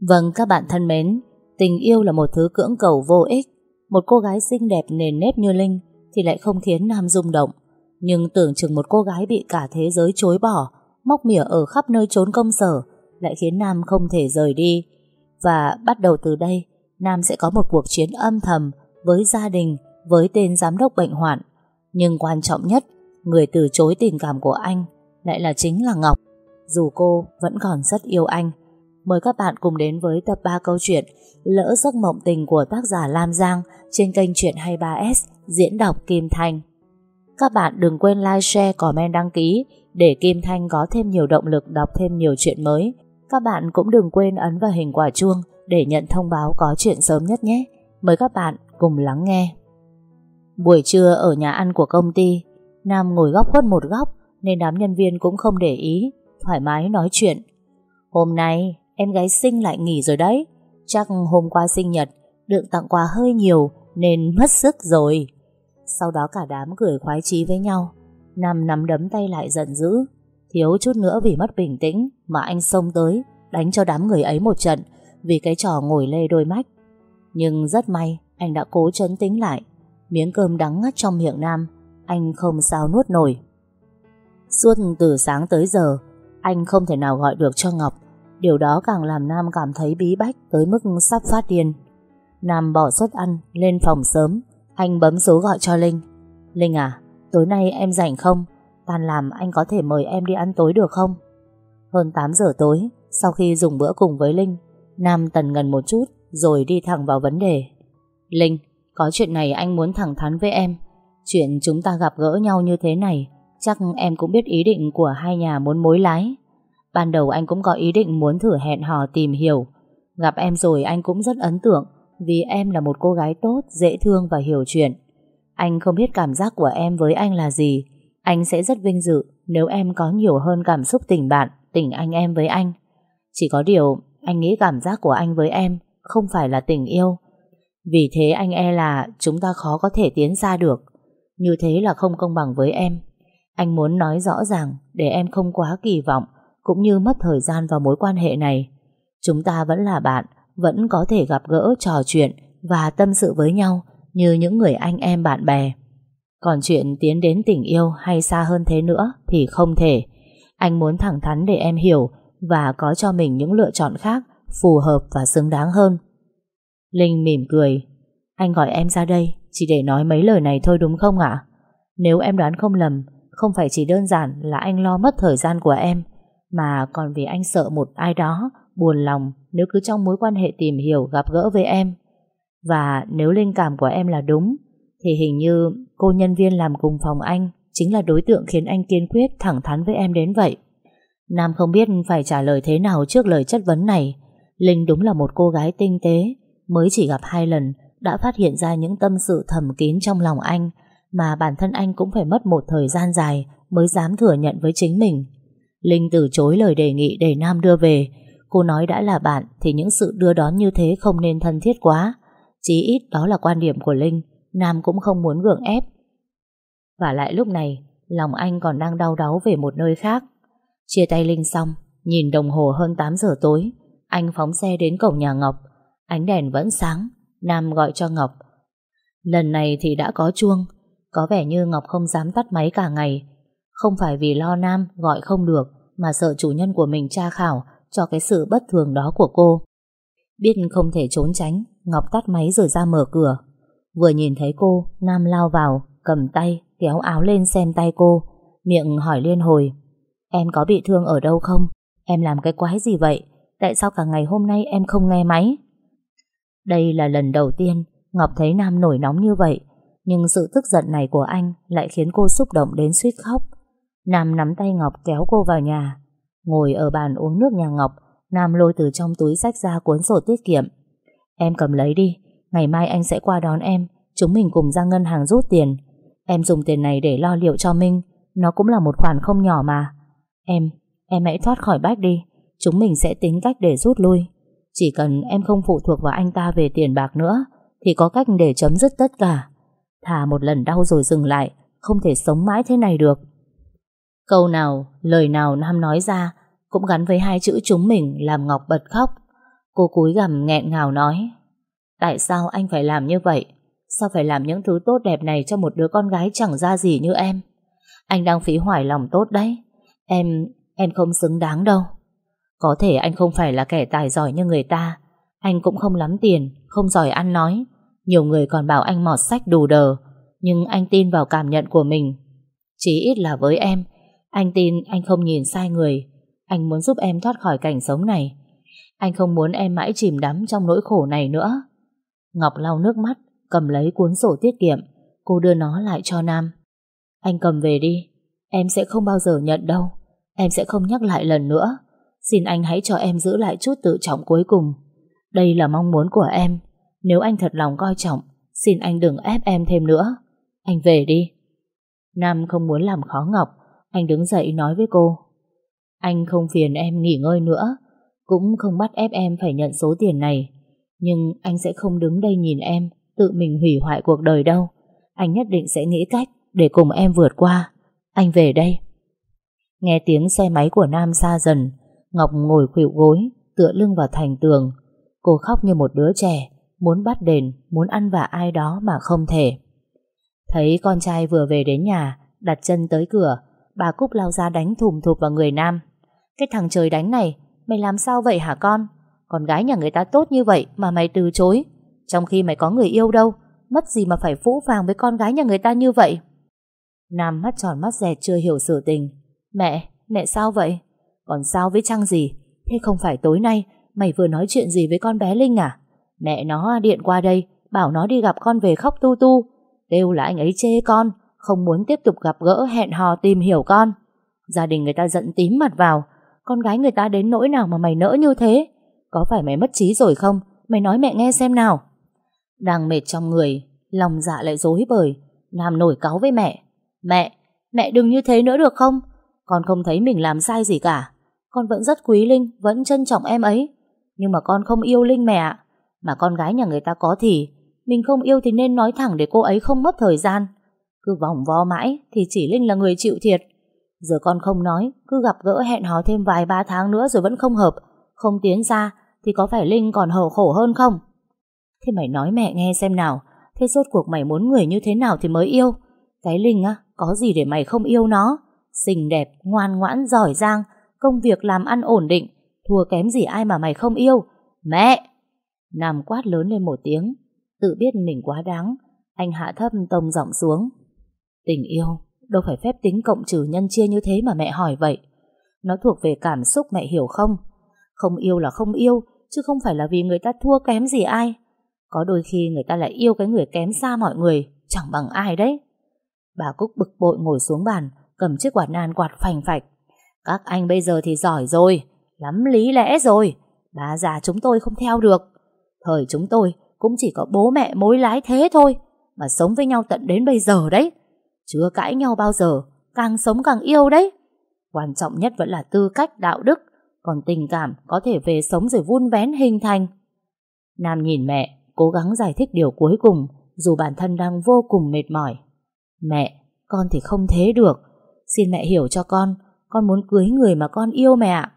Vâng các bạn thân mến, tình yêu là một thứ cưỡng cầu vô ích. Một cô gái xinh đẹp nền nếp như Linh thì lại không khiến Nam rung động. Nhưng tưởng chừng một cô gái bị cả thế giới chối bỏ, móc mỉa ở khắp nơi trốn công sở, lại khiến Nam không thể rời đi. Và bắt đầu từ đây, Nam sẽ có một cuộc chiến âm thầm với gia đình, với tên giám đốc bệnh hoạn. Nhưng quan trọng nhất, người từ chối tình cảm của anh lại là chính là Ngọc. Dù cô vẫn còn rất yêu anh. Mời các bạn cùng đến với tập 3 câu chuyện Lỡ giấc mộng tình của tác giả Lam Giang trên kênh Chuyện 23S diễn đọc Kim Thanh. Các bạn đừng quên like, share, comment, đăng ký để Kim Thanh có thêm nhiều động lực đọc thêm nhiều chuyện mới. Các bạn cũng đừng quên ấn vào hình quả chuông để nhận thông báo có chuyện sớm nhất nhé. Mời các bạn cùng lắng nghe. Buổi trưa ở nhà ăn của công ty, Nam ngồi góc khuất một góc nên đám nhân viên cũng không để ý, thoải mái nói chuyện. Hôm nay em gái sinh lại nghỉ rồi đấy, chắc hôm qua sinh nhật được tặng quà hơi nhiều nên mất sức rồi. Sau đó cả đám cười khoái chí với nhau, Nam nắm đấm tay lại giận dữ, thiếu chút nữa vì mất bình tĩnh mà anh xông tới đánh cho đám người ấy một trận vì cái trò ngồi lê đôi mách. Nhưng rất may anh đã cố chấn tĩnh lại, miếng cơm đắng ngắt trong miệng Nam, anh không sao nuốt nổi. Suốt từ sáng tới giờ, anh không thể nào gọi được cho Ngọc. Điều đó càng làm Nam cảm thấy bí bách tới mức sắp phát điên. Nam bỏ suất ăn, lên phòng sớm. Anh bấm số gọi cho Linh. Linh à, tối nay em rảnh không? Tan làm anh có thể mời em đi ăn tối được không? Hơn 8 giờ tối, sau khi dùng bữa cùng với Linh, Nam tần ngần một chút rồi đi thẳng vào vấn đề. Linh, có chuyện này anh muốn thẳng thắn với em. Chuyện chúng ta gặp gỡ nhau như thế này Chắc em cũng biết ý định của hai nhà muốn mối lái Ban đầu anh cũng có ý định muốn thử hẹn hò tìm hiểu. Gặp em rồi anh cũng rất ấn tượng Vì em là một cô gái tốt, dễ thương và hiểu chuyện. Anh không biết cảm giác của em với anh là gì. Anh sẽ rất vinh dự Nếu em có nhiều hơn cảm xúc tình bạn Tình anh em với anh. Chỉ có điều Anh nghĩ cảm giác của anh với em Không phải là tình yêu. Vì thế anh e là Chúng ta khó có thể tiến xa được. Như thế là không công bằng với em. Anh muốn nói rõ ràng để em không quá kỳ vọng cũng như mất thời gian vào mối quan hệ này. Chúng ta vẫn là bạn, vẫn có thể gặp gỡ trò chuyện và tâm sự với nhau như những người anh em bạn bè. Còn chuyện tiến đến tình yêu hay xa hơn thế nữa thì không thể. Anh muốn thẳng thắn để em hiểu và có cho mình những lựa chọn khác phù hợp và xứng đáng hơn. Linh mỉm cười. Anh gọi em ra đây chỉ để nói mấy lời này thôi đúng không ạ? Nếu em đoán không lầm không phải chỉ đơn giản là anh lo mất thời gian của em mà còn vì anh sợ một ai đó Buồn lòng nếu cứ trong mối quan hệ tìm hiểu gặp gỡ với em. Và nếu linh cảm của em là đúng, Thì hình như cô nhân viên làm cùng phòng anh Chính là đối tượng khiến anh kiên quyết thẳng thắn với em đến vậy. Nam không biết phải trả lời thế nào trước lời chất vấn này. Linh đúng là một cô gái tinh tế, Mới chỉ gặp hai lần, Đã phát hiện ra những tâm sự thầm kín trong lòng anh, mà bản thân anh cũng phải mất một thời gian dài mới dám thừa nhận với chính mình. Linh từ chối lời đề nghị để Nam đưa về. Cô nói đã là bạn thì những sự đưa đón như thế không nên thân thiết quá. Chí ít đó là quan điểm của Linh, Nam cũng không muốn gượng ép. Và lại lúc này, lòng anh còn đang đau đáu về một nơi khác. Chia tay Linh xong, nhìn đồng hồ hơn 8 giờ tối, anh phóng xe đến cổng nhà Ngọc. Ánh đèn vẫn sáng, Nam gọi cho Ngọc. Lần này thì đã có chuông, có vẻ như Ngọc không dám tắt máy cả ngày không phải vì lo Nam gọi không được, Mà sợ chủ nhân của mình tra khảo Cho cái sự bất thường đó của cô. Biết không thể trốn tránh, Ngọc tắt máy rồi ra mở cửa. Vừa nhìn thấy cô, Nam lao vào, Cầm tay, kéo áo lên xem tay cô, Miệng hỏi liên hồi, Em có bị thương ở đâu không? Em làm cái quái gì vậy? Tại sao cả ngày hôm nay em không nghe máy? Đây là lần đầu tiên Ngọc thấy Nam nổi nóng như vậy, nhưng sự tức giận này của anh lại khiến cô xúc động đến suýt khóc. Nam nắm tay Ngọc kéo cô vào nhà. Ngồi ở bàn uống nước nhà Ngọc, Nam lôi từ trong túi sách ra cuốn sổ tiết kiệm. Em cầm lấy đi, ngày mai anh sẽ qua đón em, chúng mình cùng ra ngân hàng rút tiền. Em dùng tiền này để lo liệu cho Minh, nó cũng là một khoản không nhỏ mà. Em, em hãy thoát khỏi bách đi, chúng mình sẽ tính cách để rút lui. Chỉ cần em không phụ thuộc vào anh ta về tiền bạc nữa, thì có cách để chấm dứt tất cả. Thà một lần đau rồi dừng lại Không thể sống mãi thế này được Câu nào, lời nào Nam nói ra Cũng gắn với hai chữ chúng mình Làm Ngọc bật khóc. Cô cúi gằm nghẹn ngào nói Tại sao anh phải làm như vậy? Sao phải làm những thứ tốt đẹp này Cho một đứa con gái chẳng ra gì như em? Anh đang phí hoài lòng tốt đấy. Em, em không xứng đáng đâu. Có thể anh không phải là kẻ tài giỏi như người ta Anh cũng không lắm tiền Không giỏi ăn nói. Nhiều người còn bảo anh mọt sách đù đờ Nhưng anh tin vào cảm nhận của mình. Chỉ ít là với em anh tin anh không nhìn sai người. Anh muốn giúp em thoát khỏi cảnh sống này. Anh không muốn em mãi chìm đắm trong nỗi khổ này nữa. Ngọc lau nước mắt, Cầm lấy cuốn sổ tiết kiệm. Cô đưa nó lại cho Nam. Anh cầm về đi. Em sẽ không bao giờ nhận đâu. Em sẽ không nhắc lại lần nữa. Xin anh hãy cho em giữ lại chút tự trọng cuối cùng. Đây là mong muốn của em. Nếu anh thật lòng coi trọng, Xin anh đừng ép em thêm nữa. Anh về đi. Nam không muốn làm khó Ngọc. Anh đứng dậy nói với cô. Anh không phiền em nghỉ ngơi nữa Cũng không bắt ép em phải nhận số tiền này. Nhưng anh sẽ không đứng đây nhìn em Tự mình hủy hoại cuộc đời đâu. Anh nhất định sẽ nghĩ cách Để cùng em vượt qua. Anh về đây. Nghe tiếng xe máy của Nam xa dần Ngọc ngồi khuỵu gối Tựa lưng vào thành tường. Cô khóc như một đứa trẻ Muốn bắt đền, muốn ăn vạ ai đó mà không thể. Thấy con trai vừa về đến nhà Đặt chân tới cửa Bà Cúc lao ra đánh thùm thụp vào người Nam. Cái thằng trời đánh này Mày làm sao vậy hả con? Con gái nhà người ta tốt như vậy mà mày từ chối. Trong khi mày có người yêu đâu Mất gì mà phải phũ phàng với con gái nhà người ta như vậy? Nam mắt tròn mắt dẹt chưa hiểu sự tình. Mẹ, mẹ sao vậy? Còn sao với Trăng gì? Thế không phải tối nay mày vừa nói chuyện gì với con bé Linh à? Mẹ nó điện qua đây bảo nó đi gặp con về khóc tu tu. Kêu là anh ấy chê con không muốn tiếp tục gặp gỡ hẹn hò tìm hiểu con. Gia đình người ta giận tím mặt vào con gái người ta đến nỗi nào mà mày nỡ như thế? Có phải mày mất trí rồi không? Mày nói mẹ nghe xem nào. Đang mệt trong người, lòng dạ lại dối bời, làm nổi cáu với mẹ. Mẹ, mẹ đừng như thế nữa được không? Con không thấy mình làm sai gì cả. Con vẫn rất quý Linh, vẫn trân trọng em ấy. Nhưng mà con không yêu Linh mẹ ạ. Mà con gái nhà người ta có thì, mình không yêu thì nên nói thẳng để cô ấy không mất thời gian. Cứ vòng vo mãi thì chỉ Linh là người chịu thiệt. Giờ con không nói, cứ gặp gỡ hẹn hò thêm vài ba tháng nữa rồi vẫn không hợp, không tiến ra, thì có phải Linh còn hầu khổ hơn không? Thế mày nói mẹ nghe xem nào, thế rốt cuộc mày muốn người như thế nào thì mới yêu? Cái Linh á, có gì để mày không yêu nó? Xinh đẹp, ngoan ngoãn, giỏi giang, công việc làm ăn ổn định, thua kém gì ai mà mày không yêu. Mẹ! Nam quát lớn lên một tiếng, tự biết mình quá đáng, anh hạ thấp tông giọng xuống. Tình yêu, đâu phải phép tính cộng trừ nhân chia như thế mà mẹ hỏi vậy. Nó thuộc về cảm xúc mẹ hiểu không? Không yêu là không yêu, chứ không phải là vì người ta thua kém gì ai. Có đôi khi người ta lại yêu cái người kém xa mọi người, chẳng bằng ai đấy. Bà Cúc bực bội ngồi xuống bàn, cầm chiếc quạt nan quạt phành phạch. Các anh bây giờ thì giỏi rồi, lắm lý lẽ rồi. Bà già chúng tôi không theo được. Thời chúng tôi cũng chỉ có bố mẹ mối lái thế thôi, mà sống với nhau tận đến bây giờ đấy. Chưa cãi nhau bao giờ, càng sống càng yêu đấy. Quan trọng nhất vẫn là tư cách, đạo đức, còn tình cảm có thể về sống rồi vun vén hình thành. Nam nhìn mẹ, cố gắng giải thích điều cuối cùng, dù bản thân đang vô cùng mệt mỏi. Mẹ, con thì không thế được. Xin mẹ hiểu cho con, con muốn cưới người mà con yêu mẹ ạ.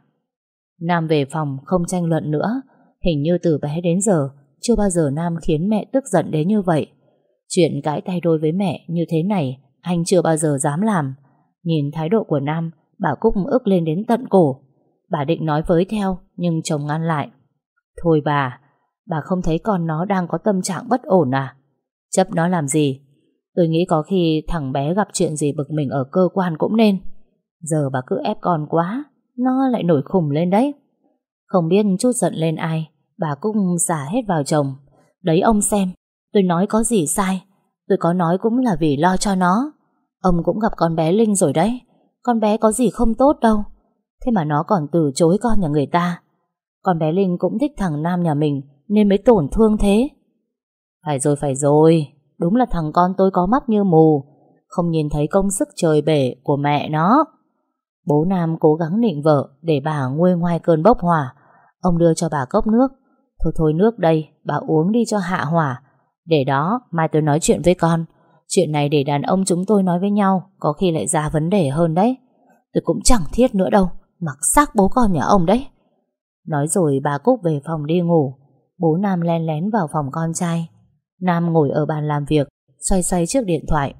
Nam về phòng không tranh luận nữa. Hình như từ bé đến giờ, chưa bao giờ Nam khiến mẹ tức giận đến như vậy. Chuyện cãi tay đôi với mẹ như thế này, anh chưa bao giờ dám làm. Nhìn thái độ của Nam, bà Cúc ức lên đến tận cổ. Bà định nói với theo, nhưng chồng ngăn lại. Thôi bà, bà không thấy con nó đang có tâm trạng bất ổn à? Chấp nó làm gì? Tôi nghĩ có khi thằng bé gặp chuyện gì bực mình ở cơ quan cũng nên. Giờ bà cứ ép con quá, nó lại nổi khùng lên đấy. Không biết chút giận lên ai, bà cũng xả hết vào chồng. Đấy ông xem, tôi nói có gì sai. Tôi có nói cũng là vì lo cho nó. Ông cũng gặp con bé Linh rồi đấy. Con bé có gì không tốt đâu. Thế mà nó còn từ chối con nhà người ta. Con bé Linh cũng thích thằng Nam nhà mình nên mới tổn thương thế. Phải rồi, phải rồi. Đúng là thằng con tôi có mắt như mù Không nhìn thấy công sức trời bể của mẹ nó Bố Nam cố gắng nịnh vợ Để bà nguôi ngoai cơn bốc hỏa Ông đưa cho bà cốc nước Thôi thôi nước đây Bà uống đi cho hạ hỏa để đó mai tôi nói chuyện với con. Chuyện này để đàn ông chúng tôi nói với nhau Có khi lại ra vấn đề hơn đấy. Tôi cũng chẳng thiết nữa đâu Mặc xác bố con nhà ông đấy. Nói rồi bà Cúc về phòng đi ngủ. Bố Nam len lén vào phòng con trai. Nam ngồi ở bàn làm việc Xoay xoay chiếc điện thoại.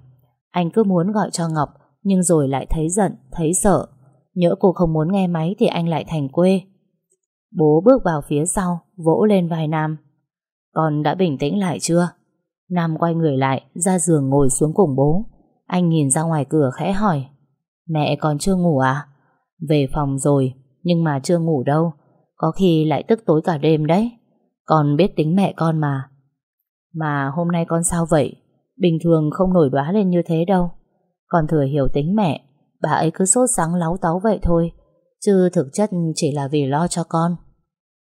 Anh cứ muốn gọi cho Ngọc Nhưng rồi lại thấy giận, thấy sợ. Nhỡ cô không muốn nghe máy thì anh lại thành quê. Bố bước vào phía sau Vỗ lên vai Nam. Con đã bình tĩnh lại chưa? Nam quay người lại, Ra giường ngồi xuống cùng bố. Anh nhìn ra ngoài cửa khẽ hỏi. Mẹ còn chưa ngủ à? Về phòng rồi, Nhưng mà chưa ngủ đâu. Có khi lại tức tối cả đêm đấy. Con biết tính mẹ con mà. Mà hôm nay con sao vậy? Bình thường không nổi đoá lên như thế đâu. Con thừa hiểu tính mẹ. Bà ấy cứ sốt sáng láo táo vậy thôi. Chứ thực chất chỉ là vì lo cho con.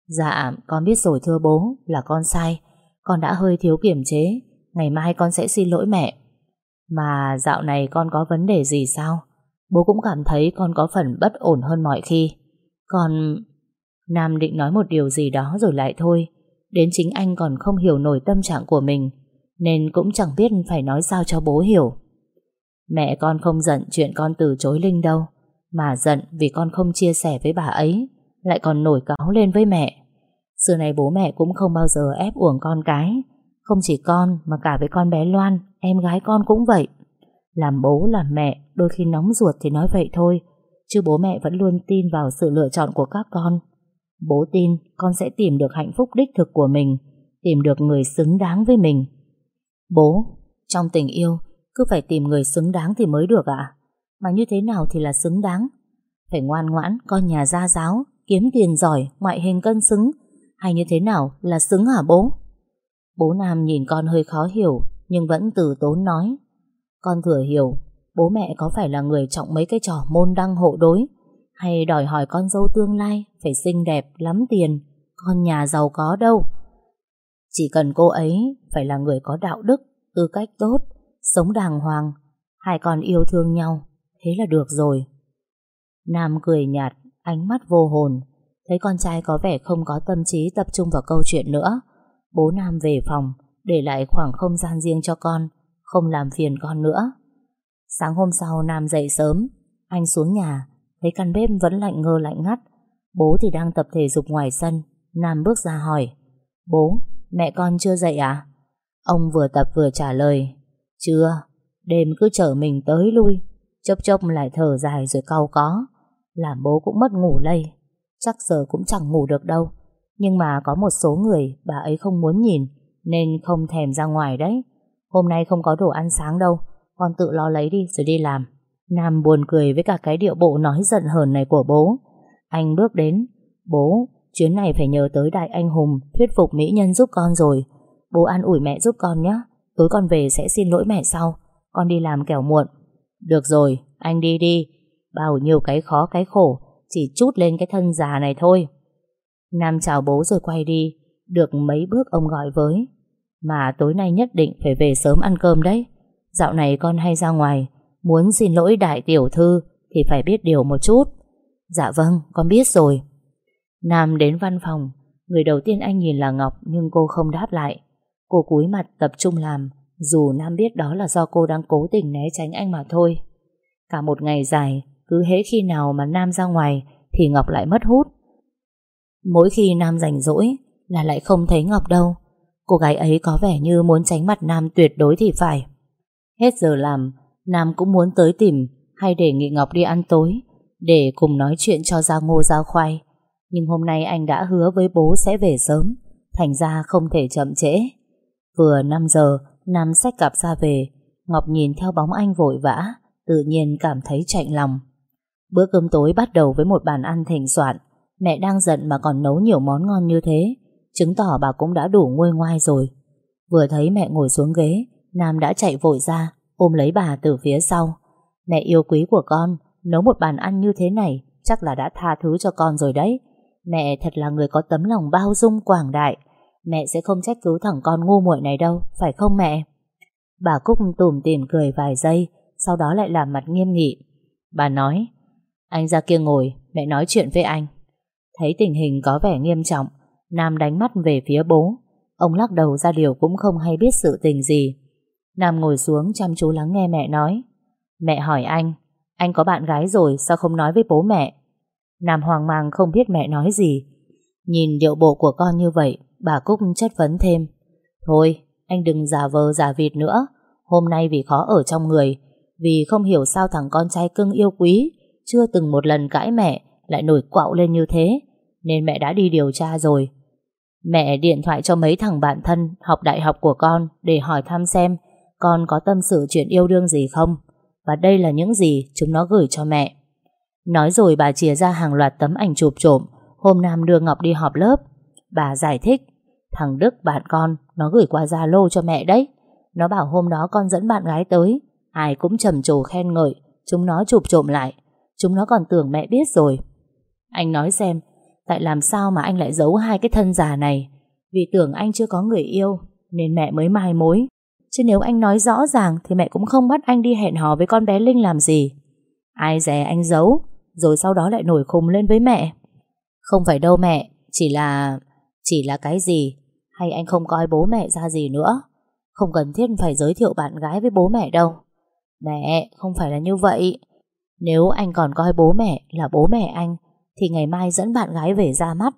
Dạ con biết rồi thưa bố, Là con sai. Con đã hơi thiếu kiểm chế, Ngày mai con sẽ xin lỗi mẹ. Mà dạo này con có vấn đề gì sao? Bố cũng cảm thấy con có phần bất ổn hơn mọi khi. Con... Nam định nói một điều gì đó rồi lại thôi. Đến chính anh còn không hiểu nổi tâm trạng của mình, Nên cũng chẳng biết phải nói sao cho bố hiểu. Mẹ con không giận chuyện con từ chối Linh đâu, Mà giận vì con không chia sẻ với bà ấy. Lại còn nổi cáo lên với mẹ. Xưa này bố mẹ cũng không bao giờ ép uổng con cái. Không chỉ con, mà cả với con bé Loan, Em gái con cũng vậy. Làm bố, làm mẹ, Đôi khi nóng ruột thì nói vậy thôi, Chứ bố mẹ vẫn luôn tin vào sự lựa chọn của các con. Bố tin con sẽ tìm được hạnh phúc đích thực của mình, Tìm được người xứng đáng với mình. Bố, Trong tình yêu, Cứ phải tìm người xứng đáng thì mới được ạ. Mà như thế nào thì là xứng đáng? Phải ngoan ngoãn con nhà gia giáo Kiếm tiền giỏi Ngoại hình cân xứng. Hay như thế nào là xứng hả bố? Bố Nam nhìn con hơi khó hiểu Nhưng vẫn từ tốn nói. Con thừa hiểu Bố mẹ có phải là người trọng mấy cái trò môn đăng hộ đối? Hay đòi hỏi con dâu tương lai Phải xinh đẹp, lắm tiền Con nhà giàu có đâu? Chỉ cần cô ấy Phải là người có đạo đức, tư cách tốt Sống đàng hoàng Hai con yêu thương nhau Thế là được rồi. Nam cười nhạt, ánh mắt vô hồn. Thấy con trai có vẻ không có tâm trí Tập trung vào câu chuyện nữa Bố Nam về phòng Để lại khoảng không gian riêng cho con Không làm phiền con nữa. Sáng hôm sau Nam dậy sớm Anh xuống nhà Thấy căn bếp vẫn lạnh ngơ lạnh ngắt. Bố thì đang tập thể dục ngoài sân Nam bước ra hỏi Bố, mẹ con chưa dậy à? Ông vừa tập vừa trả lời Chưa, đêm cứ chở mình tới lui Chốc chốc lại thở dài rồi cau có. Làm bố cũng mất ngủ lây. Chắc giờ cũng chẳng ngủ được đâu. Nhưng mà có một số người Bà ấy không muốn nhìn Nên không thèm ra ngoài đấy. Hôm nay không có đồ ăn sáng đâu con tự lo lấy đi rồi đi làm. Nam buồn cười với cả cái điệu bộ nói giận hờn này của bố. Anh bước đến Bố, chuyến này phải nhờ tới đại anh hùng Thuyết phục mỹ nhân giúp con rồi. Bố an ủi mẹ giúp con nhé Tối con về sẽ xin lỗi mẹ sau. Con đi làm kẻo muộn. Được rồi, anh đi đi. Bao nhiêu cái khó cái khổ, Chỉ chút lên cái thân già này thôi. Nam chào bố rồi quay đi, Được mấy bước ông gọi với. Mà tối nay nhất định phải về sớm ăn cơm đấy. Dạo này con hay ra ngoài, Muốn xin lỗi đại tiểu thư Thì phải biết điều một chút. Dạ vâng con biết rồi. Nam đến văn phòng, Người đầu tiên anh nhìn là Ngọc Nhưng cô không đáp lại. Cô cúi mặt tập trung làm, Dù Nam biết đó là do cô đang cố tình né tránh anh mà thôi. Cả một ngày dài cứ hễ khi nào mà Nam ra ngoài Thì Ngọc lại mất hút Mỗi khi Nam rảnh rỗi Là lại không thấy Ngọc đâu Cô gái ấy có vẻ như muốn tránh mặt Nam tuyệt đối thì phải Hết giờ làm, Nam cũng muốn tới tìm hay để Nghị Ngọc đi ăn tối để cùng nói chuyện cho ra ngô ra khoai. Nhưng hôm nay anh đã hứa với bố sẽ về sớm, thành ra không thể chậm trễ. Vừa 5 giờ, Nam xách cặp ra về, Ngọc nhìn theo bóng anh vội vã, tự nhiên cảm thấy chạnh lòng. Bữa cơm tối bắt đầu với một bàn ăn thịnh soạn, mẹ đang giận mà còn nấu nhiều món ngon như thế, chứng tỏ bà cũng đã đủ nguôi ngoai rồi. Vừa thấy mẹ ngồi xuống ghế, Nam đã chạy vội ra Ôm lấy bà từ phía sau. Mẹ yêu quý của con Nấu một bàn ăn như thế này Chắc là đã tha thứ cho con rồi đấy. Mẹ thật là người có tấm lòng bao dung quảng đại. Mẹ sẽ không trách cứ thằng con ngu muội này đâu Phải không mẹ? Bà Cúc tủm tỉm cười vài giây Sau đó lại làm mặt nghiêm nghị. Bà nói anh ra kia ngồi mẹ nói chuyện với anh Thấy tình hình có vẻ nghiêm trọng Nam đánh mắt về phía bố Ông lắc đầu ra điều cũng không hay biết sự tình gì Nam ngồi xuống chăm chú lắng nghe mẹ nói. Mẹ hỏi anh, anh có bạn gái rồi sao không nói với bố mẹ? Nam hoang mang không biết mẹ nói gì. Nhìn điệu bộ của con như vậy, bà Cúc chất vấn thêm. Thôi, anh đừng giả vờ giả vịt nữa. Hôm nay vì khó ở trong người, vì không hiểu sao thằng con trai cưng yêu quý, chưa từng một lần cãi mẹ, lại nổi quạo lên như thế, nên mẹ đã đi điều tra rồi. Mẹ điện thoại cho mấy thằng bạn thân học đại học của con để hỏi thăm xem con có tâm sự chuyện yêu đương gì không. Và đây là những gì chúng nó gửi cho mẹ. Nói rồi bà chia ra hàng loạt tấm ảnh chụp trộm hôm Nam đưa Ngọc đi họp lớp. Bà giải thích thằng Đức bạn con nó gửi qua Zalo cho mẹ đấy. Nó bảo hôm đó con dẫn bạn gái tới ai cũng trầm trồ khen ngợi chúng nó chụp trộm lại. Chúng nó còn tưởng mẹ biết rồi. Anh nói xem Tại làm sao mà anh lại giấu hai cái thân già này? Vì tưởng anh chưa có người yêu Nên mẹ mới mai mối. Chứ nếu anh nói rõ ràng Thì mẹ cũng không bắt anh đi hẹn hò với con bé Linh làm gì. Ai dè anh giấu Rồi sau đó lại nổi khùng lên với mẹ. Không phải đâu mẹ Chỉ là... Chỉ là cái gì? Hay anh không coi bố mẹ ra gì nữa? Không cần thiết phải giới thiệu bạn gái với bố mẹ đâu. Mẹ, không phải là như vậy. Nếu anh còn coi bố mẹ là bố mẹ anh, thì ngày mai dẫn bạn gái về ra mắt.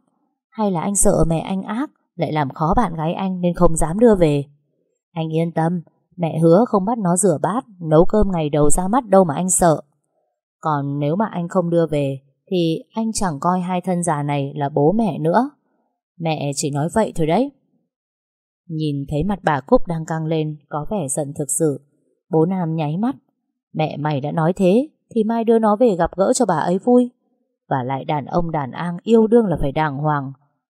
Hay là anh sợ mẹ anh ác, Lại làm khó bạn gái anh nên không dám đưa về. Anh yên tâm, Mẹ hứa không bắt nó rửa bát, Nấu cơm ngày đầu ra mắt đâu mà anh sợ. Còn nếu mà anh không đưa về, Thì anh chẳng coi hai thân già này Là bố mẹ nữa. Mẹ chỉ nói vậy thôi đấy. Nhìn thấy mặt bà Cúc đang căng lên, Có vẻ giận thực sự. Bố Nam nháy mắt. Mẹ mày đã nói thế. Thì mai đưa nó về gặp gỡ cho bà ấy vui. Và lại đàn ông đàn an yêu đương là phải đàng hoàng.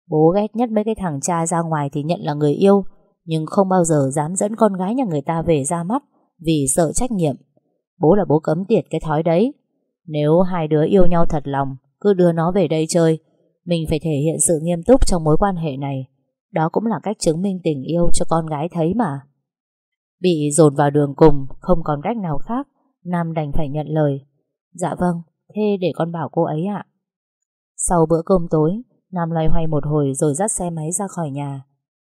Bố ghét nhất mấy cái thằng cha ra ngoài thì nhận là người yêu, Nhưng không bao giờ dám dẫn con gái nhà người ta về ra mắt Vì sợ trách nhiệm. Bố là bố cấm tiệt cái thói đấy. Nếu hai đứa yêu nhau thật lòng, Cứ đưa nó về đây chơi, Mình phải thể hiện sự nghiêm túc trong mối quan hệ này. Đó cũng là cách chứng minh tình yêu cho con gái thấy mà. Bị dồn vào đường cùng, Không còn cách nào khác. Nam đành phải nhận lời. Dạ vâng Thế để con bảo cô ấy ạ. Sau bữa cơm tối Nam loay hoay một hồi rồi dắt xe máy ra khỏi nhà.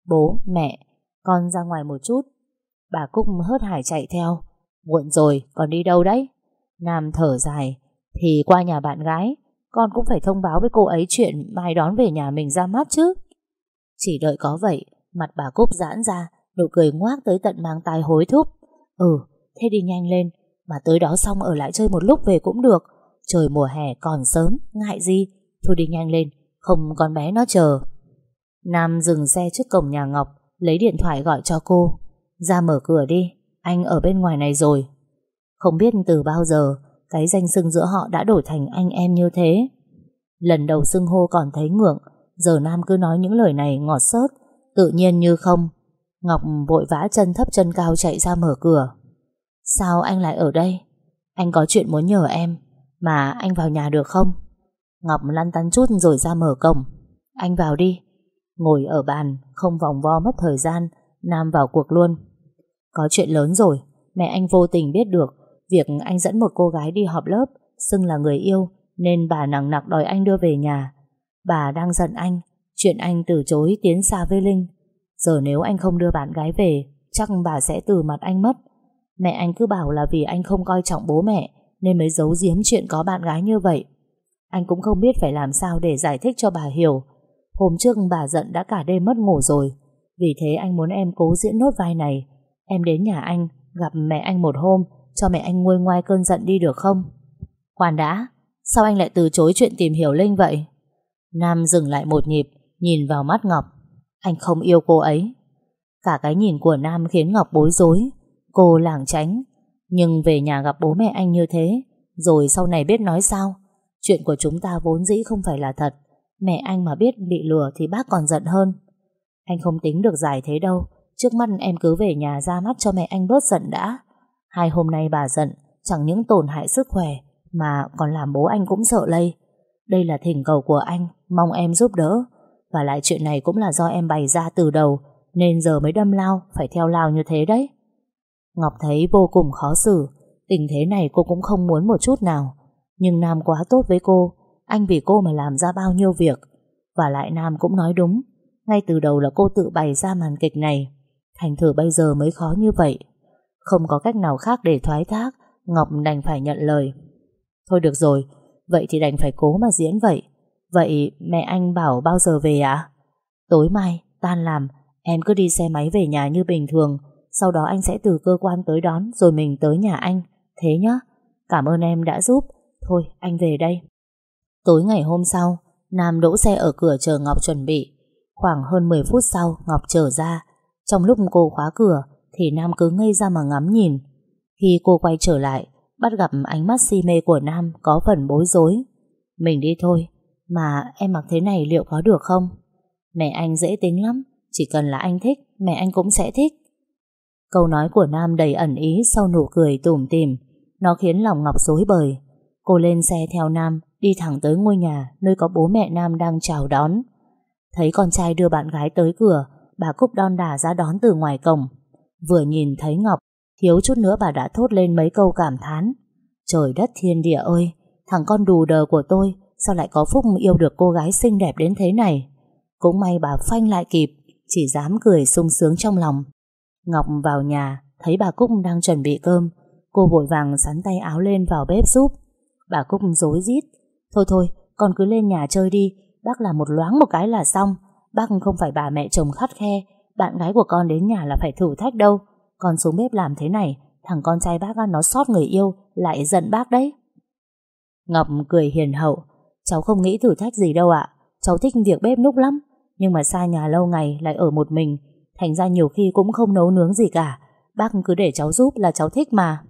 Bố, mẹ Con ra ngoài một chút. Bà Cúc hớt hải chạy theo. Muộn rồi, còn đi đâu đấy? Nam thở dài. Thì qua nhà bạn gái Con cũng phải thông báo với cô ấy chuyện Mai đón về nhà mình ra mắt chứ. Chỉ đợi có vậy Mặt bà Cúc giãn ra Nụ cười ngoác tới tận mang tai hối thúc. Ừ, thế đi nhanh lên mà tới đó xong ở lại chơi một lúc về cũng được. Trời mùa hè còn sớm, ngại gì. Thôi đi nhanh lên, không con bé nó chờ. Nam dừng xe trước cổng nhà Ngọc Lấy điện thoại gọi cho cô. Ra mở cửa đi, anh ở bên ngoài này rồi. Không biết từ bao giờ Cái danh xưng giữa họ đã đổi thành anh em như thế. Lần đầu xưng hô còn thấy ngượng Giờ Nam cứ nói những lời này ngọt xớt Tự nhiên như không. Ngọc vội vã chân thấp chân cao chạy ra mở cửa. Sao anh lại ở đây Anh có chuyện muốn nhờ em mà anh vào nhà được không? Ngọc lăn tăn chút rồi ra mở cổng. Anh vào đi. Ngồi ở bàn, không vòng vo mất thời gian, Nam vào cuộc luôn. Có chuyện lớn rồi, mẹ anh vô tình biết được việc anh dẫn một cô gái đi họp lớp, xưng là người yêu, nên bà nặng nặc đòi anh đưa về nhà. Bà đang giận anh, chuyện anh từ chối tiến xa với Linh. Giờ nếu anh không đưa bạn gái về, chắc bà sẽ từ mặt anh mất. Mẹ anh cứ bảo là vì anh không coi trọng bố mẹ, nên mới giấu giếm chuyện có bạn gái như vậy. Anh cũng không biết phải làm sao để giải thích cho bà hiểu. Hôm trước bà giận đã cả đêm mất ngủ rồi. Vì thế anh muốn em cố diễn nốt vai này. Em đến nhà anh, gặp mẹ anh một hôm, cho mẹ anh nguôi ngoai cơn giận đi được không? Khoan đã, sao anh lại từ chối chuyện tìm hiểu Linh vậy? Nam dừng lại một nhịp, nhìn vào mắt Ngọc. Anh không yêu cô ấy. Cả cái nhìn của Nam khiến Ngọc bối rối. Cô lảng tránh, nhưng về nhà gặp bố mẹ anh như thế Rồi sau này biết nói sao? Chuyện của chúng ta vốn dĩ không phải là thật. Mẹ anh mà biết bị lừa Thì bác còn giận hơn. Anh không tính được giải thế đâu. Trước mắt em cứ về nhà ra mắt cho mẹ anh bớt giận đã. Hai hôm nay bà giận Chẳng những tổn hại sức khỏe Mà còn làm bố anh cũng sợ lây. Đây là thỉnh cầu của anh Mong em giúp đỡ. Và lại chuyện này cũng là do em bày ra từ đầu Nên giờ mới đâm lao Phải theo lao như thế đấy. Ngọc thấy vô cùng khó xử. Tình thế này cô cũng không muốn một chút nào. Nhưng Nam quá tốt với cô. Anh vì cô mà làm ra bao nhiêu việc. Và lại Nam cũng nói đúng. Ngay từ đầu là cô tự bày ra màn kịch này. Thành thử bây giờ mới khó như vậy. Không có cách nào khác để thoái thác. Ngọc đành phải nhận lời. Thôi được rồi. Vậy thì đành phải cố mà diễn vậy. Vậy mẹ anh bảo bao giờ về ạ? Tối mai, tan làm, em cứ đi xe máy về nhà như bình thường, sau đó anh sẽ từ cơ quan tới đón rồi mình tới nhà anh. Thế nhá, cảm ơn em đã giúp. Thôi, anh về đây. Tối ngày hôm sau, Nam đỗ xe ở cửa chờ Ngọc chuẩn bị. Khoảng hơn 10 phút sau, Ngọc trở ra. Trong lúc cô khóa cửa, thì Nam cứ ngây ra mà ngắm nhìn. Khi cô quay trở lại, bắt gặp ánh mắt si mê của Nam có phần bối rối. Mình đi thôi, mà em mặc thế này liệu có được không? Mẹ anh dễ tính lắm, chỉ cần là anh thích, mẹ anh cũng sẽ thích. Câu nói của Nam đầy ẩn ý sau nụ cười tủm tìm. Nó khiến lòng Ngọc rối bời. Cô lên xe theo Nam, đi thẳng tới ngôi nhà nơi có bố mẹ Nam đang chào đón. Thấy con trai đưa bạn gái tới cửa, bà Cúc đon đà ra đón từ ngoài cổng. Vừa nhìn thấy Ngọc, thiếu chút nữa bà đã thốt lên mấy câu cảm thán. Trời đất thiên địa ơi, thằng con đù đờ của tôi sao lại có phúc yêu được cô gái xinh đẹp đến thế này. Cũng may bà phanh lại kịp, chỉ dám cười sung sướng trong lòng. Ngọc vào nhà, thấy bà Cúc đang chuẩn bị cơm, cô vội vàng sắn tay áo lên vào bếp giúp. Bà Cúc dối rít Thôi thôi, con cứ lên nhà chơi đi, bác làm một loáng một cái là xong. Bác không phải bà mẹ chồng khắt khe, bạn gái của con đến nhà là phải thử thách đâu. Con xuống bếp làm thế này, thằng con trai bác nó sót người yêu, lại giận bác đấy. Ngọc cười hiền hậu, cháu không nghĩ thử thách gì đâu ạ, cháu thích việc bếp núc lắm, nhưng mà xa nhà lâu ngày lại ở một mình, thành ra nhiều khi cũng không nấu nướng gì cả. Bác cứ để cháu giúp là cháu thích mà.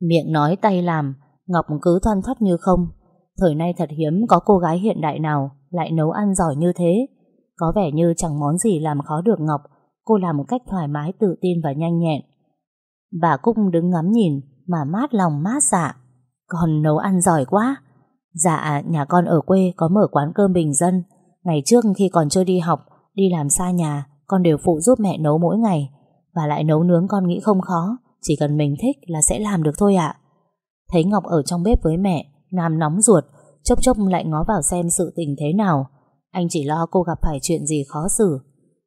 Miệng nói tay làm, Ngọc cứ thoăn thoắt như không. Thời nay thật hiếm có cô gái hiện đại nào lại nấu ăn giỏi như thế. Có vẻ như chẳng món gì làm khó được Ngọc, cô làm một cách thoải mái, tự tin và nhanh nhẹn. Bà Cúc đứng ngắm nhìn mà mát lòng mát dạ. Con nấu ăn giỏi quá. Dạ, nhà con ở quê có mở quán cơm bình dân. Ngày trước khi còn chưa đi học, đi làm xa nhà, con đều phụ giúp mẹ nấu mỗi ngày. Và lại nấu nướng con nghĩ không khó, chỉ cần mình thích là sẽ làm được thôi ạ. Thấy Ngọc ở trong bếp với mẹ, Nam nóng ruột, chốc chốc lại ngó vào xem sự tình thế nào. Anh chỉ lo cô gặp phải chuyện gì khó xử.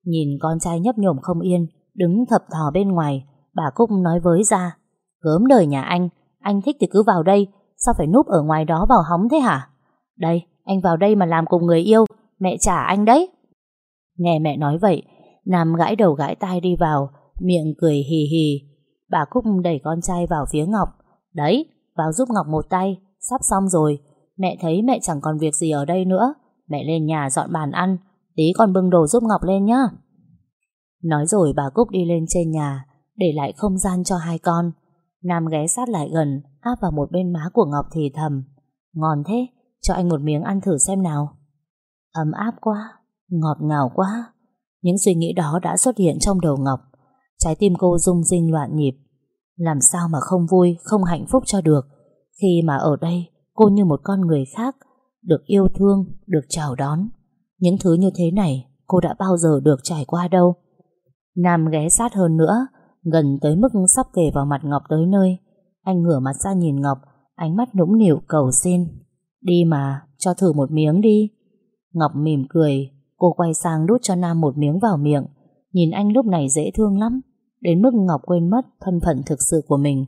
Nhìn con trai nhấp nhổm không yên, đứng thập thò bên ngoài, bà Cúc nói với ra. Gớm đời nhà anh, anh thích thì cứ vào đây, sao phải núp ở ngoài đó vào hóng thế hả? Đây, anh vào đây mà làm cùng người yêu, mẹ trả anh đấy. Nghe mẹ nói vậy, Nam gãi đầu gãi tai đi vào, miệng cười hì hì. Bà Cúc đẩy con trai vào phía Ngọc. Đấy, vào giúp Ngọc một tay, sắp xong rồi. Mẹ thấy mẹ chẳng còn việc gì ở đây nữa. Mẹ lên nhà dọn bàn ăn, tí còn bưng đồ giúp Ngọc lên nhá. Nói rồi bà Cúc đi lên trên nhà, để lại không gian cho hai con. Nam ghé sát lại gần, áp vào một bên má của Ngọc thì thầm. Ngon thế, cho anh một miếng ăn thử xem nào. Ấm áp quá, ngọt ngào quá. Những suy nghĩ đó đã xuất hiện trong đầu Ngọc. Trái tim cô rung rinh loạn nhịp. Làm sao mà không vui, không hạnh phúc cho được. Khi mà ở đây, cô như một con người khác, được yêu thương, được chào đón. Những thứ như thế này, cô đã bao giờ được trải qua đâu. Nam ghé sát hơn nữa, gần tới mức sắp kề vào mặt Ngọc tới nơi. Anh ngửa mặt ra nhìn Ngọc, ánh mắt nũng nịu cầu xin. Đi mà, cho thử một miếng đi. Ngọc mỉm cười, cô quay sang đút cho Nam một miếng vào miệng. Nhìn anh lúc này dễ thương lắm, đến mức Ngọc quên mất thân phận thực sự của mình.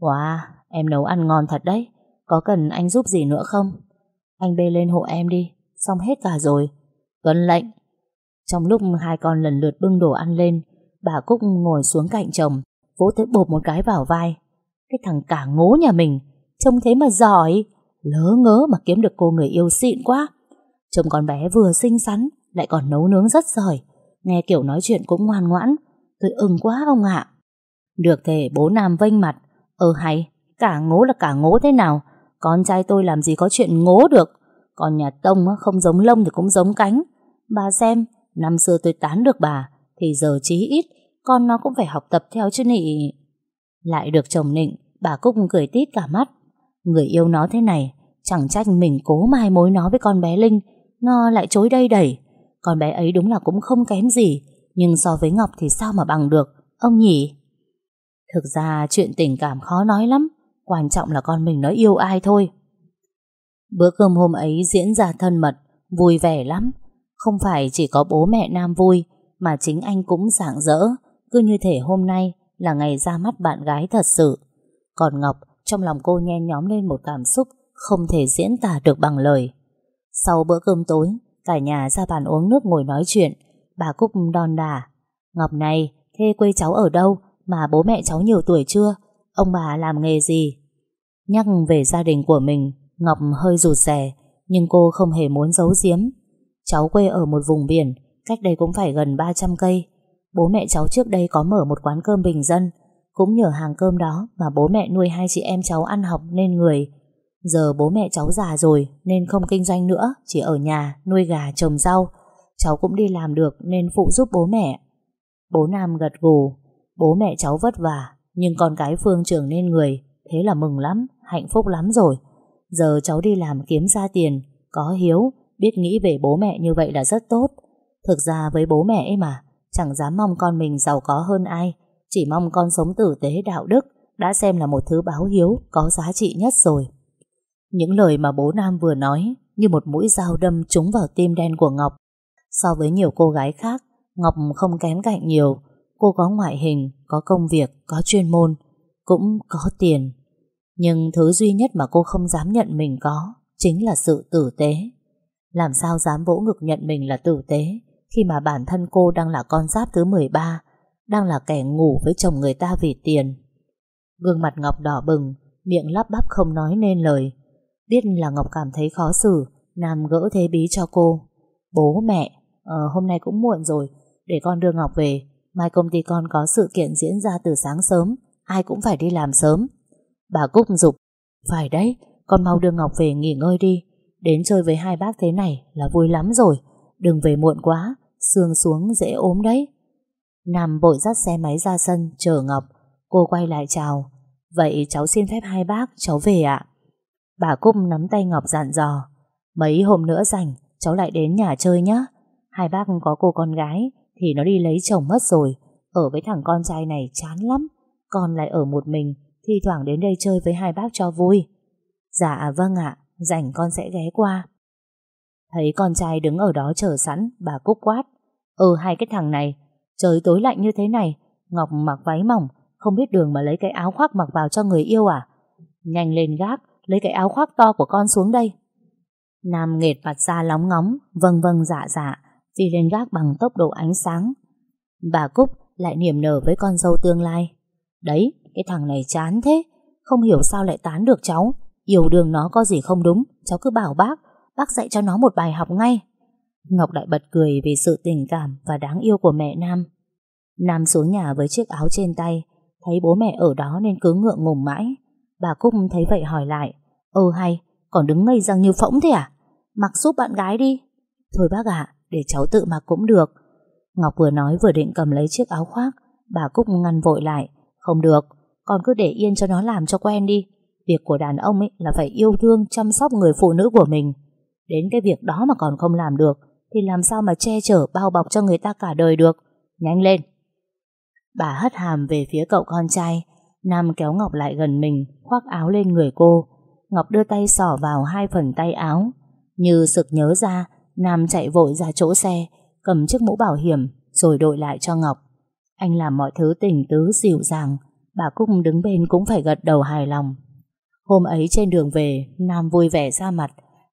Wow, em nấu ăn ngon thật đấy, có cần anh giúp gì nữa không? Anh bê lên hộ em đi, xong hết cả rồi. Tuân lệnh. Trong lúc hai con lần lượt bưng đồ ăn lên, bà Cúc ngồi xuống cạnh chồng, vỗ tới bột một cái vào vai. Cái thằng cả ngố nhà mình, trông thế mà giỏi, lỡ ngớ mà kiếm được cô người yêu xịn quá. Trông con bé vừa xinh xắn, lại còn nấu nướng rất giỏi. Nghe kiểu nói chuyện cũng ngoan ngoãn, tôi ưng quá ông ạ. Được thể bố Nam vênh mặt, ờ hay, cả ngố là cả ngố thế nào, con trai tôi làm gì có chuyện ngố được. Còn nhà Tông không giống lông thì cũng giống cánh. Bà xem, năm xưa tôi tán được bà, thì giờ chí ít, con nó cũng phải học tập theo chứ nị. Lại được chồng nịnh, bà Cúc cười tít cả mắt. Người yêu nó thế này, chẳng trách mình cố mai mối nó với con bé Linh, nó lại chối đây đẩy. Con bé ấy đúng là cũng không kém gì, nhưng so với Ngọc thì sao mà bằng được, ông nhỉ? Thực ra chuyện tình cảm khó nói lắm, quan trọng là con mình nó yêu ai thôi. Bữa cơm hôm ấy diễn ra thân mật, vui vẻ lắm. Không phải chỉ có bố mẹ Nam vui, mà chính anh cũng sảng rỡ, cứ như thể hôm nay là ngày ra mắt bạn gái thật sự. Còn Ngọc, trong lòng cô nhen nhóm lên một cảm xúc không thể diễn tả được bằng lời. Sau bữa cơm tối, cả nhà ra bàn uống nước ngồi nói chuyện. Bà Cúc đòn đà. Ngọc này, thế quê cháu ở đâu mà bố mẹ cháu nhiều tuổi chưa? Ông bà làm nghề gì? Nhắc về gia đình của mình, Ngọc hơi rụt rè, nhưng cô không hề muốn giấu giếm. Cháu quê ở một vùng biển, cách đây cũng phải gần 300 cây. Bố mẹ cháu trước đây có mở một quán cơm bình dân, cũng nhờ hàng cơm đó mà bố mẹ nuôi hai chị em cháu ăn học nên người. Giờ bố mẹ cháu già rồi nên không kinh doanh nữa, chỉ ở nhà nuôi gà trồng rau. Cháu cũng đi làm được nên phụ giúp bố mẹ. Bố Nam gật gù, bố mẹ cháu vất vả, nhưng con cái Phương trưởng nên người, thế là mừng lắm, hạnh phúc lắm rồi. Giờ cháu đi làm kiếm ra tiền, có hiếu, biết nghĩ về bố mẹ như vậy là rất tốt. Thực ra với bố mẹ ấy mà, chẳng dám mong con mình giàu có hơn ai, chỉ mong con sống tử tế đạo đức, đã xem là một thứ báo hiếu có giá trị nhất rồi. Những lời mà bố Nam vừa nói như một mũi dao đâm trúng vào tim đen của Ngọc. So với nhiều cô gái khác, Ngọc không kém cạnh nhiều. Cô có ngoại hình, có công việc, có chuyên môn, cũng có tiền. Nhưng thứ duy nhất mà cô không dám nhận mình có chính là sự tử tế. Làm sao dám vỗ ngực nhận mình là tử tế khi mà bản thân cô đang là con giáp thứ 13, đang là kẻ ngủ với chồng người ta vì tiền. Gương mặt Ngọc đỏ bừng, miệng lắp bắp không nói nên lời. Biết là Ngọc cảm thấy khó xử, Nam gỡ thế bí cho cô. Bố mẹ, ờ, hôm nay cũng muộn rồi, để con đưa Ngọc về. Mai công ty con có sự kiện diễn ra từ sáng sớm, ai cũng phải đi làm sớm. Bà Cúc dục Phải đấy, con mau đưa Ngọc về nghỉ ngơi đi. Đến chơi với hai bác thế này là vui lắm rồi. Đừng về muộn quá, sương xuống dễ ốm đấy. Nam bội dắt xe máy ra sân chờ Ngọc. Cô quay lại chào. Vậy cháu xin phép hai bác, cháu về ạ. Bà Cúc nắm tay Ngọc dặn dò. Mấy hôm nữa rảnh, cháu lại đến nhà chơi nhé. Hai bác có cô con gái, thì nó đi lấy chồng mất rồi. Ở với thằng con trai này chán lắm. Con lại ở một mình, Thì thoảng đến đây chơi với hai bác cho vui. Dạ vâng ạ, rảnh con sẽ ghé qua. Thấy con trai đứng ở đó chờ sẵn, bà Cúc quát. Ừ hai cái thằng này, trời tối lạnh như thế này, Ngọc mặc váy mỏng, không biết đường mà lấy cái áo khoác mặc vào cho người yêu à? Nhanh lên gác, lấy cái áo khoác to của con xuống đây. Nam nghệt mặt ra lóng ngóng, vâng vâng dạ dạ, phi lên gác bằng tốc độ ánh sáng. Bà Cúc lại niềm nở với con dâu tương lai. Đấy, cái thằng này chán thế, không hiểu sao lại tán được cháu. Yêu đường nó có gì không đúng, cháu cứ bảo bác, bác dạy cho nó một bài học ngay. Ngọc lại bật cười vì sự tình cảm và đáng yêu của mẹ Nam. Nam xuống nhà với chiếc áo trên tay, thấy bố mẹ ở đó nên cứ ngượng ngùng mãi. Bà Cúc thấy vậy hỏi lại, ơ hay, còn đứng ngây răng như phỗng thế à? Mặc giúp bạn gái đi. Thôi bác ạ, để cháu tự mặc cũng được. Ngọc vừa nói vừa định cầm lấy chiếc áo khoác, bà Cúc ngăn vội lại. Không được, con cứ để yên cho nó làm cho quen đi. Việc của đàn ông ấy là phải yêu thương, chăm sóc người phụ nữ của mình. Đến cái việc đó mà còn không làm được, thì làm sao mà che chở bao bọc cho người ta cả đời được. Nhanh lên. Bà hất hàm về phía cậu con trai. Nam kéo Ngọc lại gần mình, khoác áo lên người cô. Ngọc đưa tay sỏ vào hai phần tay áo. Như sực nhớ ra, Nam chạy vội ra chỗ xe, cầm chiếc mũ bảo hiểm, rồi đội lại cho Ngọc. Anh làm mọi thứ tình tứ dịu dàng, bà Cúc đứng bên cũng phải gật đầu hài lòng. Hôm ấy trên đường về, Nam vui vẻ ra mặt,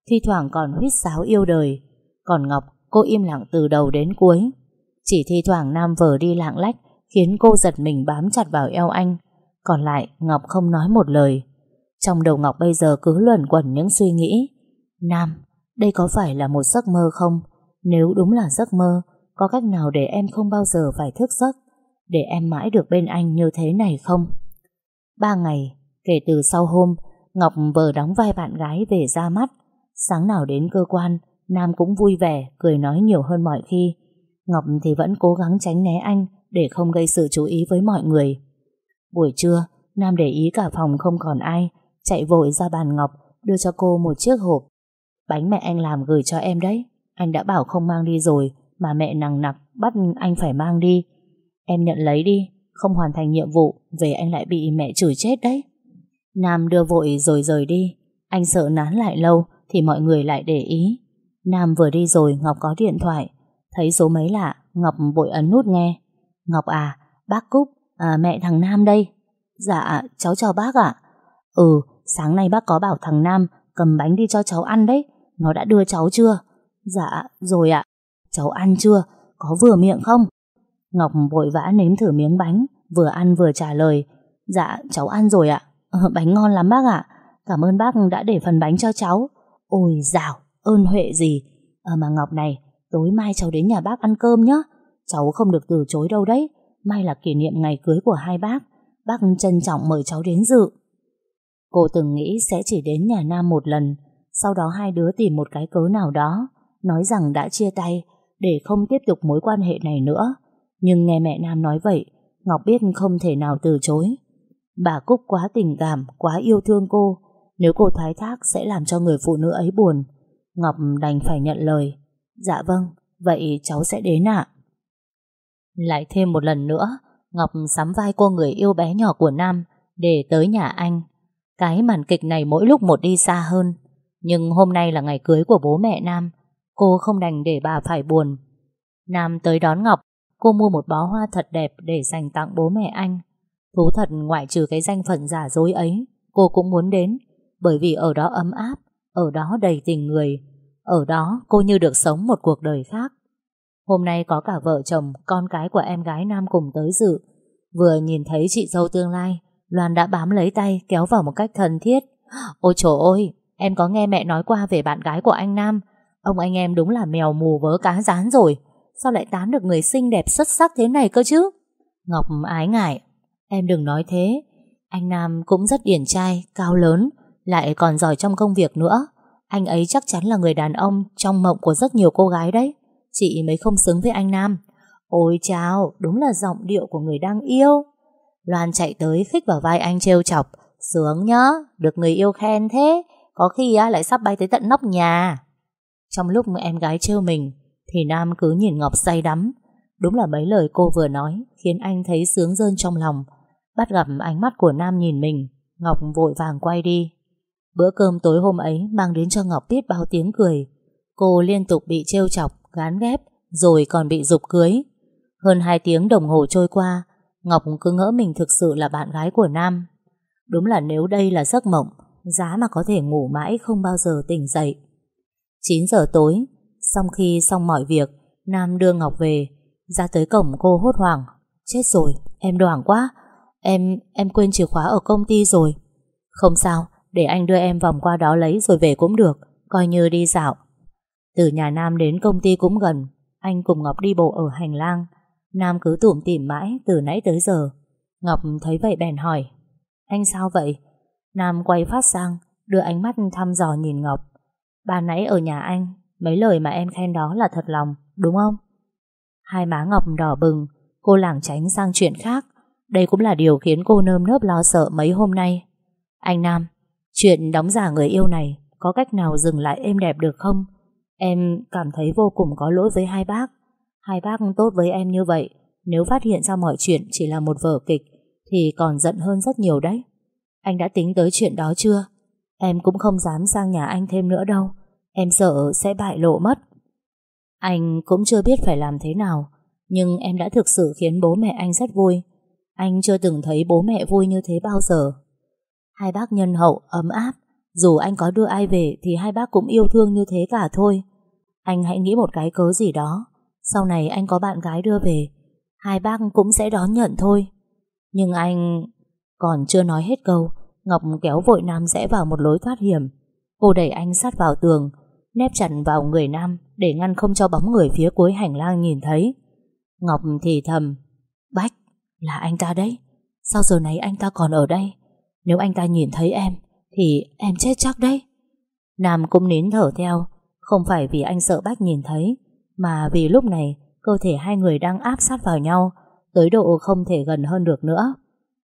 thi thoảng còn huýt sáo yêu đời. Còn Ngọc, cô im lặng từ đầu đến cuối. Chỉ thi thoảng Nam vờ đi lạng lách, khiến cô giật mình bám chặt vào eo anh. Còn lại, Ngọc không nói một lời. Trong đầu Ngọc bây giờ cứ luẩn quẩn những suy nghĩ. Nam, đây có phải là một giấc mơ không? Nếu đúng là giấc mơ, có cách nào để em không bao giờ phải thức giấc? Để em mãi được bên anh như thế này không? Ba ngày, kể từ sau hôm, Ngọc vờ đóng vai bạn gái về ra mắt. Sáng nào đến cơ quan, Nam cũng vui vẻ, cười nói nhiều hơn mọi khi. Ngọc thì vẫn cố gắng tránh né anh để không gây sự chú ý với mọi người. Buổi trưa, Nam để ý cả phòng không còn ai, chạy vội ra bàn Ngọc, đưa cho cô một chiếc hộp. Bánh mẹ anh làm gửi cho em đấy, anh đã bảo không mang đi rồi, mà mẹ nằng nặc bắt anh phải mang đi. Em nhận lấy đi, không hoàn thành nhiệm vụ, về anh lại bị mẹ chửi chết đấy. Nam đưa vội rồi rời đi, anh sợ nán lại lâu thì mọi người lại để ý. Nam vừa đi rồi Ngọc có điện thoại, thấy số mấy lạ, Ngọc vội ấn nút nghe. Ngọc à, bác Cúc, à, mẹ thằng Nam đây. Dạ, cháu chào bác ạ. Ừ, sáng nay bác có bảo thằng Nam cầm bánh đi cho cháu ăn đấy. nó đã đưa cháu chưa? Dạ, rồi ạ. Cháu ăn chưa? Có vừa miệng không? Ngọc vội vã nếm thử miếng bánh, vừa ăn vừa trả lời. Dạ, cháu ăn rồi ạ. Ờ, bánh ngon lắm bác ạ. Cảm ơn bác đã để phần bánh cho cháu. Ôi dào, ơn huệ gì. Ờ mà Ngọc này, tối mai cháu đến nhà bác ăn cơm nhé. Cháu không được từ chối đâu đấy. Mai là kỷ niệm ngày cưới của hai bác. Bác trân trọng mời cháu đến dự. Cô từng nghĩ sẽ chỉ đến nhà Nam một lần, sau đó hai đứa tìm một cái cớ nào đó, nói rằng đã chia tay, để không tiếp tục mối quan hệ này nữa. Nhưng nghe mẹ Nam nói vậy, Ngọc biết không thể nào từ chối. Bà Cúc quá tình cảm, quá yêu thương cô, nếu cô thoái thác sẽ làm cho người phụ nữ ấy buồn. Ngọc đành phải nhận lời. Dạ vâng, vậy cháu sẽ đến ạ. Lại thêm một lần nữa, Ngọc sắm vai cô người yêu bé nhỏ của Nam để tới nhà anh. Cái màn kịch này mỗi lúc một đi xa hơn. Nhưng hôm nay là ngày cưới của bố mẹ Nam. Cô không đành để bà phải buồn. Nam tới đón Ngọc. Cô mua một bó hoa thật đẹp để dành tặng bố mẹ anh. Thú thật ngoại trừ cái danh phận giả dối ấy, cô cũng muốn đến. Bởi vì ở đó ấm áp, ở đó đầy tình người. Ở đó cô như được sống một cuộc đời khác. Hôm nay có cả vợ chồng, con cái của em gái Nam cùng tới dự. Vừa nhìn thấy chị dâu tương lai, Loan đã bám lấy tay kéo vào một cách thân thiết. Ôi trời ơi, em có nghe mẹ nói qua về bạn gái của anh Nam. Ông anh em đúng là mèo mù vớ cá rán rồi. Sao lại tán được người xinh đẹp xuất sắc thế này cơ chứ? Ngọc ái ngại. Em đừng nói thế. Anh Nam cũng rất điển trai, cao lớn, lại còn giỏi trong công việc nữa. Anh ấy chắc chắn là người đàn ông trong mộng của rất nhiều cô gái đấy. Chị mới không xứng với anh Nam. Ôi chào, đúng là giọng điệu của người đang yêu. Loan chạy tới khích vào vai anh trêu chọc. Sướng nhá, được người yêu khen thế. Có khi á, lại sắp bay tới tận nóc nhà. Trong lúc em gái trêu mình, thì Nam cứ nhìn Ngọc say đắm. Đúng là mấy lời cô vừa nói khiến anh thấy sướng rơn trong lòng. Bắt gặp ánh mắt của Nam nhìn mình, Ngọc vội vàng quay đi. Bữa cơm tối hôm ấy mang đến cho Ngọc biết bao tiếng cười. Cô liên tục bị trêu chọc, gán ghép, rồi còn bị dục cưới. Hơn 2 tiếng đồng hồ trôi qua, Ngọc cứ ngỡ mình thực sự là bạn gái của Nam. Đúng là nếu đây là giấc mộng, giá mà có thể ngủ mãi không bao giờ tỉnh dậy. 9 giờ tối, sau khi xong mọi việc, Nam đưa Ngọc về, ra tới cổng cô hốt hoảng. Chết rồi, em đoảng quá. Em, em quên chìa khóa ở công ty rồi. Không sao, để anh đưa em vòng qua đó lấy rồi về cũng được, coi như đi dạo. Từ nhà Nam đến công ty cũng gần, anh cùng Ngọc đi bộ ở hành lang. Nam cứ tủm tỉm mãi từ nãy tới giờ. Ngọc thấy vậy bèn hỏi, anh sao vậy? Nam quay phát sang, đưa ánh mắt thăm dò nhìn Ngọc. Bà nãy ở nhà anh, mấy lời mà em khen đó là thật lòng, đúng không? Hai má Ngọc đỏ bừng, cô lảng tránh sang chuyện khác. Đây cũng là điều khiến cô nơm nớp lo sợ mấy hôm nay. Anh Nam, chuyện đóng giả người yêu này có cách nào dừng lại êm đẹp được không? Em cảm thấy vô cùng có lỗi với hai bác. Hai bác tốt với em như vậy, nếu phát hiện ra mọi chuyện chỉ là một vở kịch, thì còn giận hơn rất nhiều đấy. Anh đã tính tới chuyện đó chưa? Em cũng không dám sang nhà anh thêm nữa đâu. Em sợ sẽ bại lộ mất. Anh cũng chưa biết phải làm thế nào, nhưng em đã thực sự khiến bố mẹ anh rất vui. Anh chưa từng thấy bố mẹ vui như thế bao giờ. Hai bác nhân hậu, ấm áp. Dù anh có đưa ai về thì hai bác cũng yêu thương như thế cả thôi. Anh hãy nghĩ một cái cớ gì đó sau này anh có bạn gái đưa về Hai bác cũng sẽ đón nhận thôi. Nhưng anh Còn chưa nói hết câu Ngọc kéo vội Nam rẽ vào một lối thoát hiểm. Cô đẩy anh sát vào tường Nép chặt vào người Nam Để ngăn không cho bóng người phía cuối hành lang nhìn thấy. Ngọc thì thầm Bách, là anh ta đấy. Sao giờ này anh ta còn ở đây? Nếu anh ta nhìn thấy em Thì em chết chắc đấy. Nam cũng nín thở theo Không phải vì anh sợ Bách nhìn thấy mà vì lúc này, cơ thể hai người đang áp sát vào nhau, tới độ không thể gần hơn được nữa.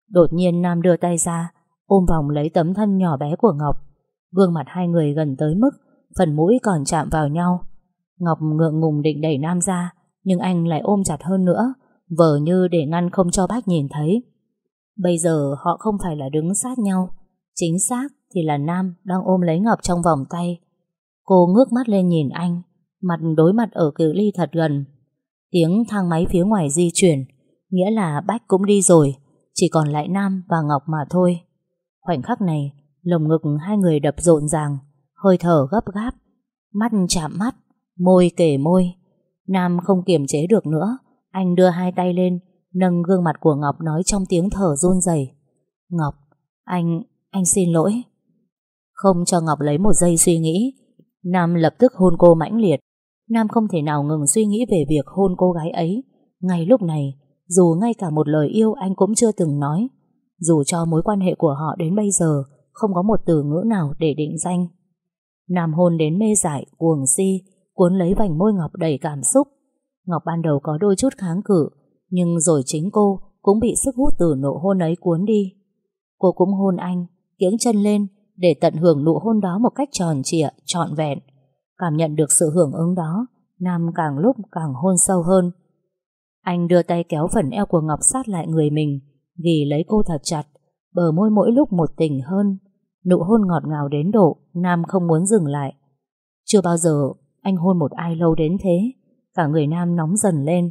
Đột nhiên Nam đưa tay ra, ôm vòng lấy tấm thân nhỏ bé của Ngọc. Gương mặt hai người gần tới mức phần mũi còn chạm vào nhau. Ngọc ngượng ngùng định đẩy Nam ra, nhưng anh lại ôm chặt hơn nữa, vờ như để ngăn không cho bác nhìn thấy. Bây giờ họ không phải là đứng sát nhau, chính xác thì là Nam đang ôm lấy Ngọc trong vòng tay. Cô ngước mắt lên nhìn anh mặt đối mặt ở cự ly thật gần. Tiếng thang máy phía ngoài di chuyển, nghĩa là Bách cũng đi rồi, chỉ còn lại Nam và Ngọc mà thôi. Khoảnh khắc này, lồng ngực hai người đập rộn ràng, hơi thở gấp gáp. Mắt chạm mắt, môi kể môi. Nam không kiềm chế được nữa, anh đưa hai tay lên, nâng gương mặt của Ngọc nói trong tiếng thở run rẩy. Ngọc, anh, anh xin lỗi. Không cho Ngọc lấy một giây suy nghĩ, Nam lập tức hôn cô mãnh liệt. Nam không thể nào ngừng suy nghĩ về việc hôn cô gái ấy. Ngay lúc này, dù ngay cả một lời yêu anh cũng chưa từng nói, dù cho mối quan hệ của họ đến bây giờ không có một từ ngữ nào để định danh. Nam hôn đến mê dại, cuồng si, cuốn lấy vành môi Ngọc đầy cảm xúc. Ngọc ban đầu có đôi chút kháng cự, nhưng rồi chính cô cũng bị sức hút từ nụ hôn ấy cuốn đi. Cô cũng hôn anh, kiếng chân lên để tận hưởng nụ hôn đó một cách tròn trịa, trọn vẹn. Cảm nhận được sự hưởng ứng đó, Nam càng lúc càng hôn sâu hơn. Anh đưa tay kéo phần eo của Ngọc sát lại người mình, ghi lấy cô thật chặt, bờ môi mỗi lúc một tình hơn. Nụ hôn ngọt ngào đến độ, Nam không muốn dừng lại. Chưa bao giờ anh hôn một ai lâu đến thế, cả người Nam nóng dần lên.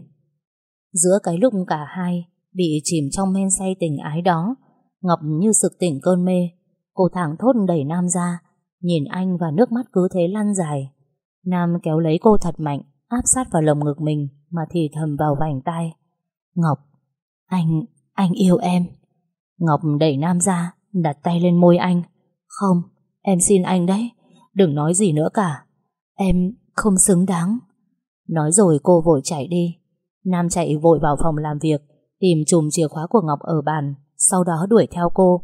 Giữa cái lúc cả hai bị chìm trong men say tình ái đó, Ngọc như sực tỉnh cơn mê, cô thẳng thốt đẩy Nam ra, nhìn anh và nước mắt cứ thế lăn dài. Nam kéo lấy cô thật mạnh, áp sát vào lồng ngực mình mà thì thầm vào vành tai. Ngọc, anh, anh yêu em. Ngọc đẩy Nam ra, đặt tay lên môi anh. Không, em xin anh đấy, đừng nói gì nữa cả. Em không xứng đáng. Nói rồi cô vội chạy đi. Nam chạy vội vào phòng làm việc, tìm chùm chìa khóa của Ngọc ở bàn, sau đó đuổi theo cô.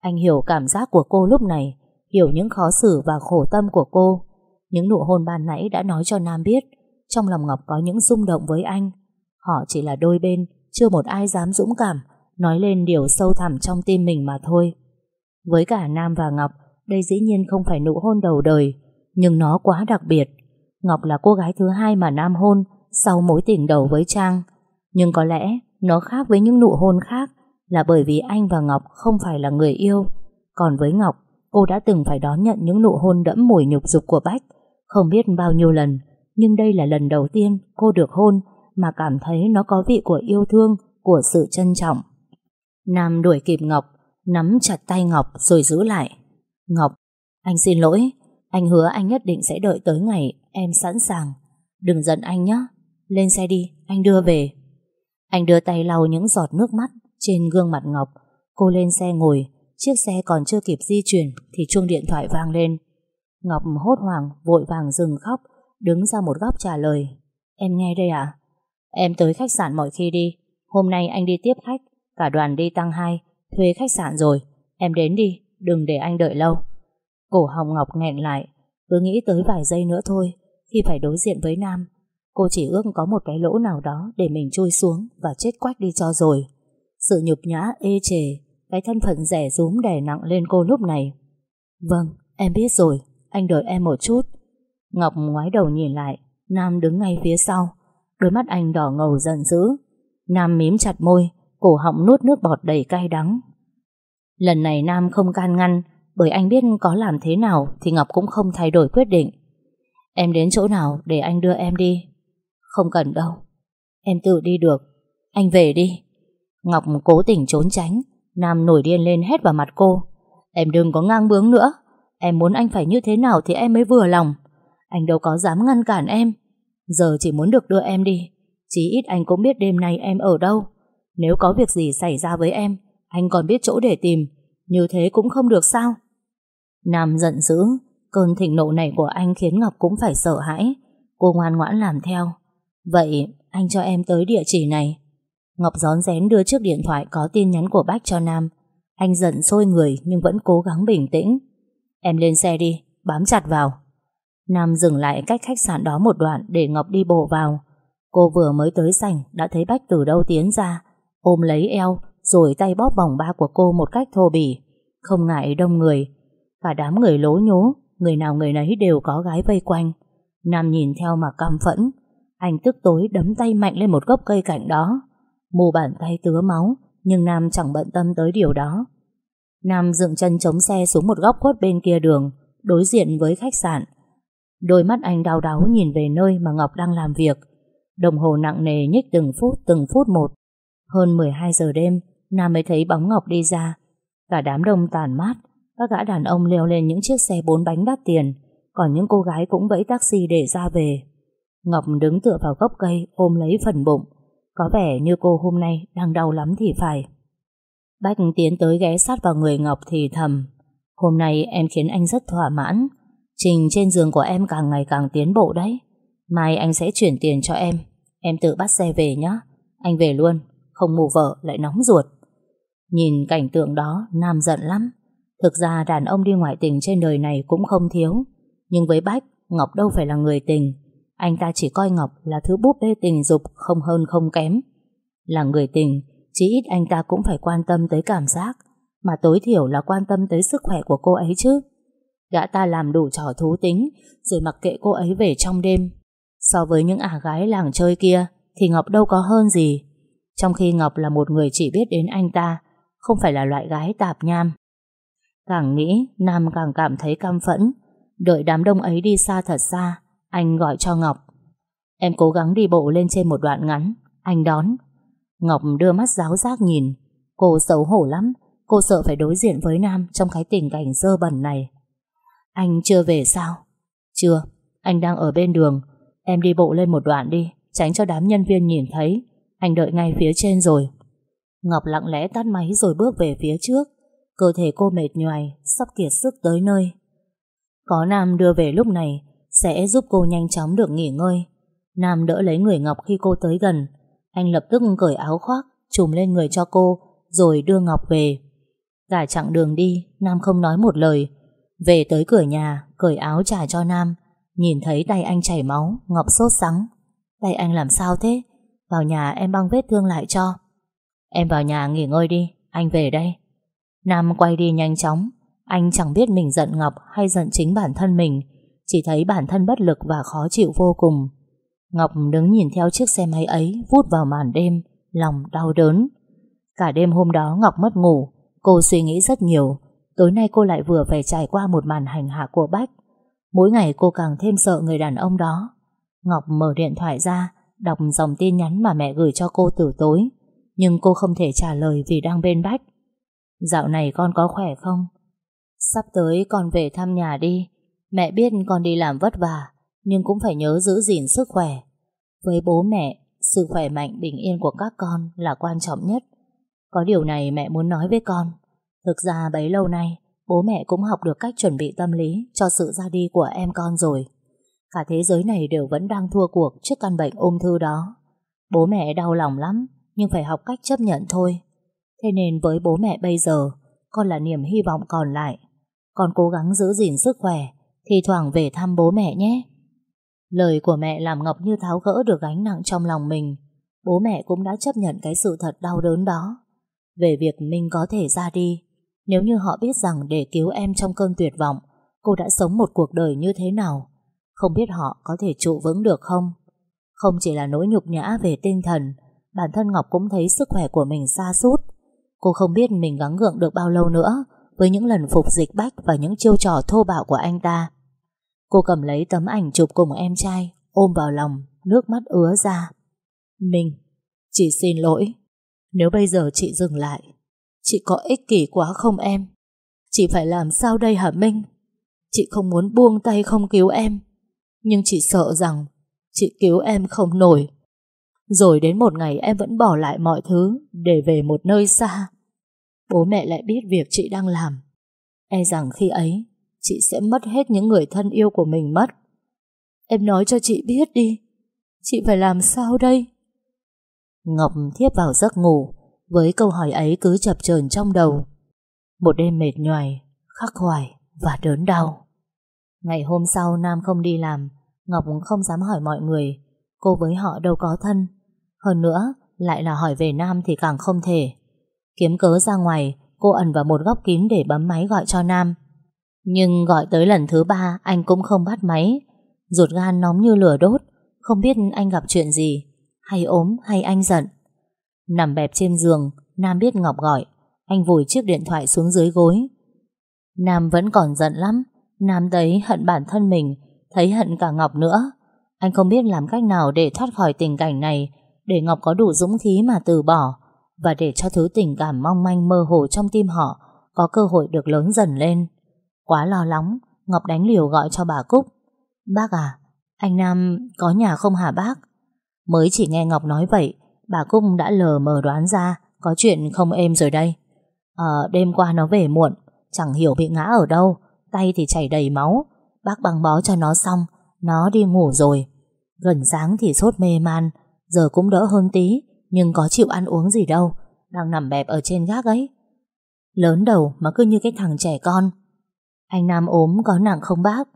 Anh hiểu cảm giác của cô lúc này, hiểu những khó xử và khổ tâm của cô. Những nụ hôn ban nãy đã nói cho Nam biết, trong lòng Ngọc có những rung động với anh. Họ chỉ là đôi bên, chưa một ai dám dũng cảm, nói lên điều sâu thẳm trong tim mình mà thôi. Với cả Nam và Ngọc, đây dĩ nhiên không phải nụ hôn đầu đời, nhưng nó quá đặc biệt. Ngọc là cô gái thứ hai mà Nam hôn sau mối tình đầu với Trang. Nhưng có lẽ nó khác với những nụ hôn khác là bởi vì anh và Ngọc không phải là người yêu. Còn với Ngọc, cô đã từng phải đón nhận những nụ hôn đẫm mùi nhục dục của Bách, không biết bao nhiêu lần, nhưng đây là lần đầu tiên cô được hôn mà cảm thấy nó có vị của yêu thương, của sự trân trọng. Nam đuổi kịp Ngọc, nắm chặt tay Ngọc rồi giữ lại. Ngọc, anh xin lỗi, anh hứa anh nhất định sẽ đợi tới ngày em sẵn sàng. Đừng giận anh nhé, lên xe đi, anh đưa về. Anh đưa tay lau những giọt nước mắt trên gương mặt Ngọc. Cô lên xe ngồi, chiếc xe còn chưa kịp di chuyển thì chuông điện thoại vang lên. Ngọc hốt hoảng, vội vàng dừng khóc, đứng ra một góc trả lời. Em nghe đây à? Em tới khách sạn mọi khi đi. Hôm nay anh đi tiếp khách, cả đoàn đi tăng hai, thuê khách sạn rồi. Em đến đi, đừng để anh đợi lâu. Cổ hồng Ngọc nghẹn lại, cứ nghĩ tới vài giây nữa thôi, khi phải đối diện với Nam. Cô chỉ ước có một cái lỗ nào đó để mình chui xuống và chết quách đi cho rồi. Sự nhục nhã, ê chề, cái thân phận rẻ rúm đè nặng lên cô lúc này. Vâng, em biết rồi, anh đợi em một chút. Ngọc ngoái đầu nhìn lại, Nam đứng ngay phía sau, đôi mắt anh đỏ ngầu giận dữ. Nam mím chặt môi, cổ họng nuốt nước bọt đầy cay đắng. Lần này Nam không can ngăn, bởi anh biết có làm thế nào thì Ngọc cũng không thay đổi quyết định. Em đến chỗ nào để anh đưa em đi? Không cần đâu. Em tự đi được. Anh về đi. Ngọc cố tình trốn tránh. Nam nổi điên lên hét vào mặt cô. Em đừng có ngang bướng nữa. Em muốn anh phải như thế nào thì em mới vừa lòng. Anh đâu có dám ngăn cản em. Giờ chỉ muốn được đưa em đi. Chí ít anh cũng biết đêm nay em ở đâu. Nếu có việc gì xảy ra với em, anh còn biết chỗ để tìm. Như thế cũng không được sao? Nam giận dữ. Cơn thịnh nộ này của anh khiến Ngọc cũng phải sợ hãi. Cô ngoan ngoãn làm theo. Vậy anh cho em tới địa chỉ này. Ngọc gión rén đưa chiếc điện thoại có tin nhắn của Bách cho Nam. Anh giận sôi người nhưng vẫn cố gắng bình tĩnh. Em lên xe đi, bám chặt vào. Nam dừng lại cách khách sạn đó một đoạn để Ngọc đi bộ vào. Cô vừa mới tới sảnh đã thấy Bách từ đâu tiến ra, ôm lấy eo rồi tay bóp vòng ba của cô một cách thô bỉ. Không ngại đông người. Cả đám người lố nhố, người nào người nấy đều có gái vây quanh. Nam nhìn theo mà căm phẫn. Anh tức tối đấm tay mạnh lên một gốc cây cạnh đó. Mù bàn tay tứa máu, nhưng Nam chẳng bận tâm tới điều đó. Nam dựng chân chống xe xuống một góc khuất bên kia đường, đối diện với khách sạn. Đôi mắt anh đau đáu nhìn về nơi mà Ngọc đang làm việc. Đồng hồ nặng nề nhích từng phút từng phút một. Hơn 12 giờ đêm, Nam mới thấy bóng Ngọc đi ra. Cả đám đông tàn mát, các gã đàn ông leo lên những chiếc xe bốn bánh đắt tiền, còn những cô gái cũng vẫy taxi để ra về. Ngọc đứng tựa vào gốc cây ôm lấy phần bụng. Có vẻ như cô hôm nay đang đau lắm thì phải. Bách tiến tới ghé sát vào người Ngọc thì thầm. Hôm nay em khiến anh rất thỏa mãn. Trình trên giường của em càng ngày càng tiến bộ đấy. Mai anh sẽ chuyển tiền cho em. Em tự bắt xe về nhé. Anh về luôn, không mù vợ lại nóng ruột. Nhìn cảnh tượng đó, Nam giận lắm. Thực ra đàn ông đi ngoại tình trên đời này cũng không thiếu. Nhưng với Bách, Ngọc đâu phải là người tình. Anh ta chỉ coi Ngọc là thứ búp bê tình dục không hơn không kém. Là người tình, chí ít anh ta cũng phải quan tâm tới cảm giác, mà tối thiểu là quan tâm tới sức khỏe của cô ấy chứ. Gã ta làm đủ trò thú tính, rồi mặc kệ cô ấy về trong đêm. So với những ả gái làng chơi kia, thì Ngọc đâu có hơn gì. Trong khi Ngọc là một người chỉ biết đến anh ta, không phải là loại gái tạp nham. Càng nghĩ, Nam càng cảm thấy căm phẫn. Đợi đám đông ấy đi xa thật xa, anh gọi cho Ngọc. Em cố gắng đi bộ lên trên một đoạn ngắn, anh đón. Ngọc đưa mắt giáo giác nhìn. Cô xấu hổ lắm, cô sợ phải đối diện với Nam trong cái tình cảnh dơ bẩn này. Anh chưa về sao? Chưa, anh đang ở bên đường. Em đi bộ lên một đoạn đi, tránh cho đám nhân viên nhìn thấy. Anh đợi ngay phía trên rồi. Ngọc lặng lẽ tắt máy rồi bước về phía trước. Cơ thể cô mệt nhoài, sắp kiệt sức tới nơi. Có Nam đưa về lúc này sẽ giúp cô nhanh chóng được nghỉ ngơi. Nam đỡ lấy người Ngọc khi cô tới gần. Anh lập tức cởi áo khoác, trùm lên người cho cô, rồi đưa Ngọc về. Cả chặng đường đi, Nam không nói một lời. Về tới cửa nhà, cởi áo trả cho Nam. Nhìn thấy tay anh chảy máu, Ngọc sốt sắng. Tay anh làm sao thế? Vào nhà em băng vết thương lại cho. Em vào nhà nghỉ ngơi đi, anh về đây. Nam quay đi nhanh chóng. Anh chẳng biết mình giận Ngọc hay giận chính bản thân mình. Chỉ thấy bản thân bất lực và khó chịu vô cùng. Ngọc đứng nhìn theo chiếc xe máy ấy vút vào màn đêm, lòng đau đớn. Cả đêm hôm đó Ngọc mất ngủ, cô suy nghĩ rất nhiều. Tối nay cô lại vừa phải trải qua một màn hành hạ của Bách. Mỗi ngày cô càng thêm sợ người đàn ông đó. Ngọc mở điện thoại ra, đọc dòng tin nhắn mà mẹ gửi cho cô từ tối. Nhưng cô không thể trả lời vì đang bên Bách. Dạo này con có khỏe không? Sắp tới con về thăm nhà đi. Mẹ biết con đi làm vất vả, nhưng cũng phải nhớ giữ gìn sức khỏe. Với bố mẹ, sự khỏe mạnh bình yên của các con là quan trọng nhất. Có điều này mẹ muốn nói với con. Thực ra bấy lâu nay, bố mẹ cũng học được cách chuẩn bị tâm lý cho sự ra đi của em con rồi. Cả thế giới này đều vẫn đang thua cuộc trước căn bệnh ung thư đó. Bố mẹ đau lòng lắm, nhưng phải học cách chấp nhận thôi. Thế nên với bố mẹ bây giờ, con là niềm hy vọng còn lại. Con cố gắng giữ gìn sức khỏe, thì thoảng về thăm bố mẹ nhé. Lời của mẹ làm Ngọc như tháo gỡ được gánh nặng trong lòng mình. Bố mẹ cũng đã chấp nhận cái sự thật đau đớn đó. Về việc Minh có thể ra đi, nếu như họ biết rằng để cứu em trong cơn tuyệt vọng, cô đã sống một cuộc đời như thế nào, không biết họ có thể trụ vững được không? Không chỉ là nỗi nhục nhã về tinh thần, bản thân Ngọc cũng thấy sức khỏe của mình xa sút Cô không biết mình gắng gượng được bao lâu nữa với những lần phục dịch bách và những chiêu trò thô bạo của anh ta. Cô cầm lấy tấm ảnh chụp cùng em trai, ôm vào lòng, nước mắt ứa ra. Mình, chị xin lỗi. Nếu bây giờ chị dừng lại, chị có ích kỷ quá không em? Chị phải làm sao đây hả Minh? Chị không muốn buông tay không cứu em. Nhưng chị sợ rằng chị cứu em không nổi. Rồi đến một ngày em vẫn bỏ lại mọi thứ để về một nơi xa. Bố mẹ lại biết việc chị đang làm. E rằng khi ấy, chị sẽ mất hết những người thân yêu của mình mất. Em nói cho chị biết đi, chị phải làm sao đây? Ngọc thiếp vào giấc ngủ, với câu hỏi ấy cứ chập chờn trong đầu. Một đêm mệt nhoài, khắc khoải và đớn đau. Ngày hôm sau Nam không đi làm, Ngọc không dám hỏi mọi người, cô với họ đâu có thân. Hơn nữa, lại là hỏi về Nam thì càng không thể. Kiếm cớ ra ngoài, cô ẩn vào một góc kín để bấm máy gọi cho Nam. Nhưng gọi tới lần thứ ba anh cũng không bắt máy. Ruột gan nóng như lửa đốt, không biết anh gặp chuyện gì, hay ốm hay anh giận. Nằm bẹp trên giường, Nam biết Ngọc gọi, anh vùi chiếc điện thoại xuống dưới gối. Nam vẫn còn giận lắm, Nam thấy hận bản thân mình, thấy hận cả Ngọc nữa. Anh không biết làm cách nào để thoát khỏi tình cảnh này, để Ngọc có đủ dũng khí mà từ bỏ và để cho thứ tình cảm mong manh mơ hồ trong tim họ có cơ hội được lớn dần lên. Quá lo lắng, Ngọc đánh liều gọi cho bà Cúc. Bác à Anh Nam có nhà không hả bác? Mới chỉ nghe Ngọc nói vậy Bà Cúc đã lờ mờ đoán ra Có chuyện không êm rồi đây. Ờ đêm qua nó về muộn Chẳng hiểu bị ngã ở đâu Tay thì chảy đầy máu Bác băng bó cho nó xong Nó đi ngủ rồi. Gần sáng thì sốt mê man Giờ cũng đỡ hơn tí Nhưng có chịu ăn uống gì đâu Đang nằm bẹp ở trên gác ấy. Lớn đầu mà cứ như cái thằng trẻ con anh Nam ốm có nặng không bác?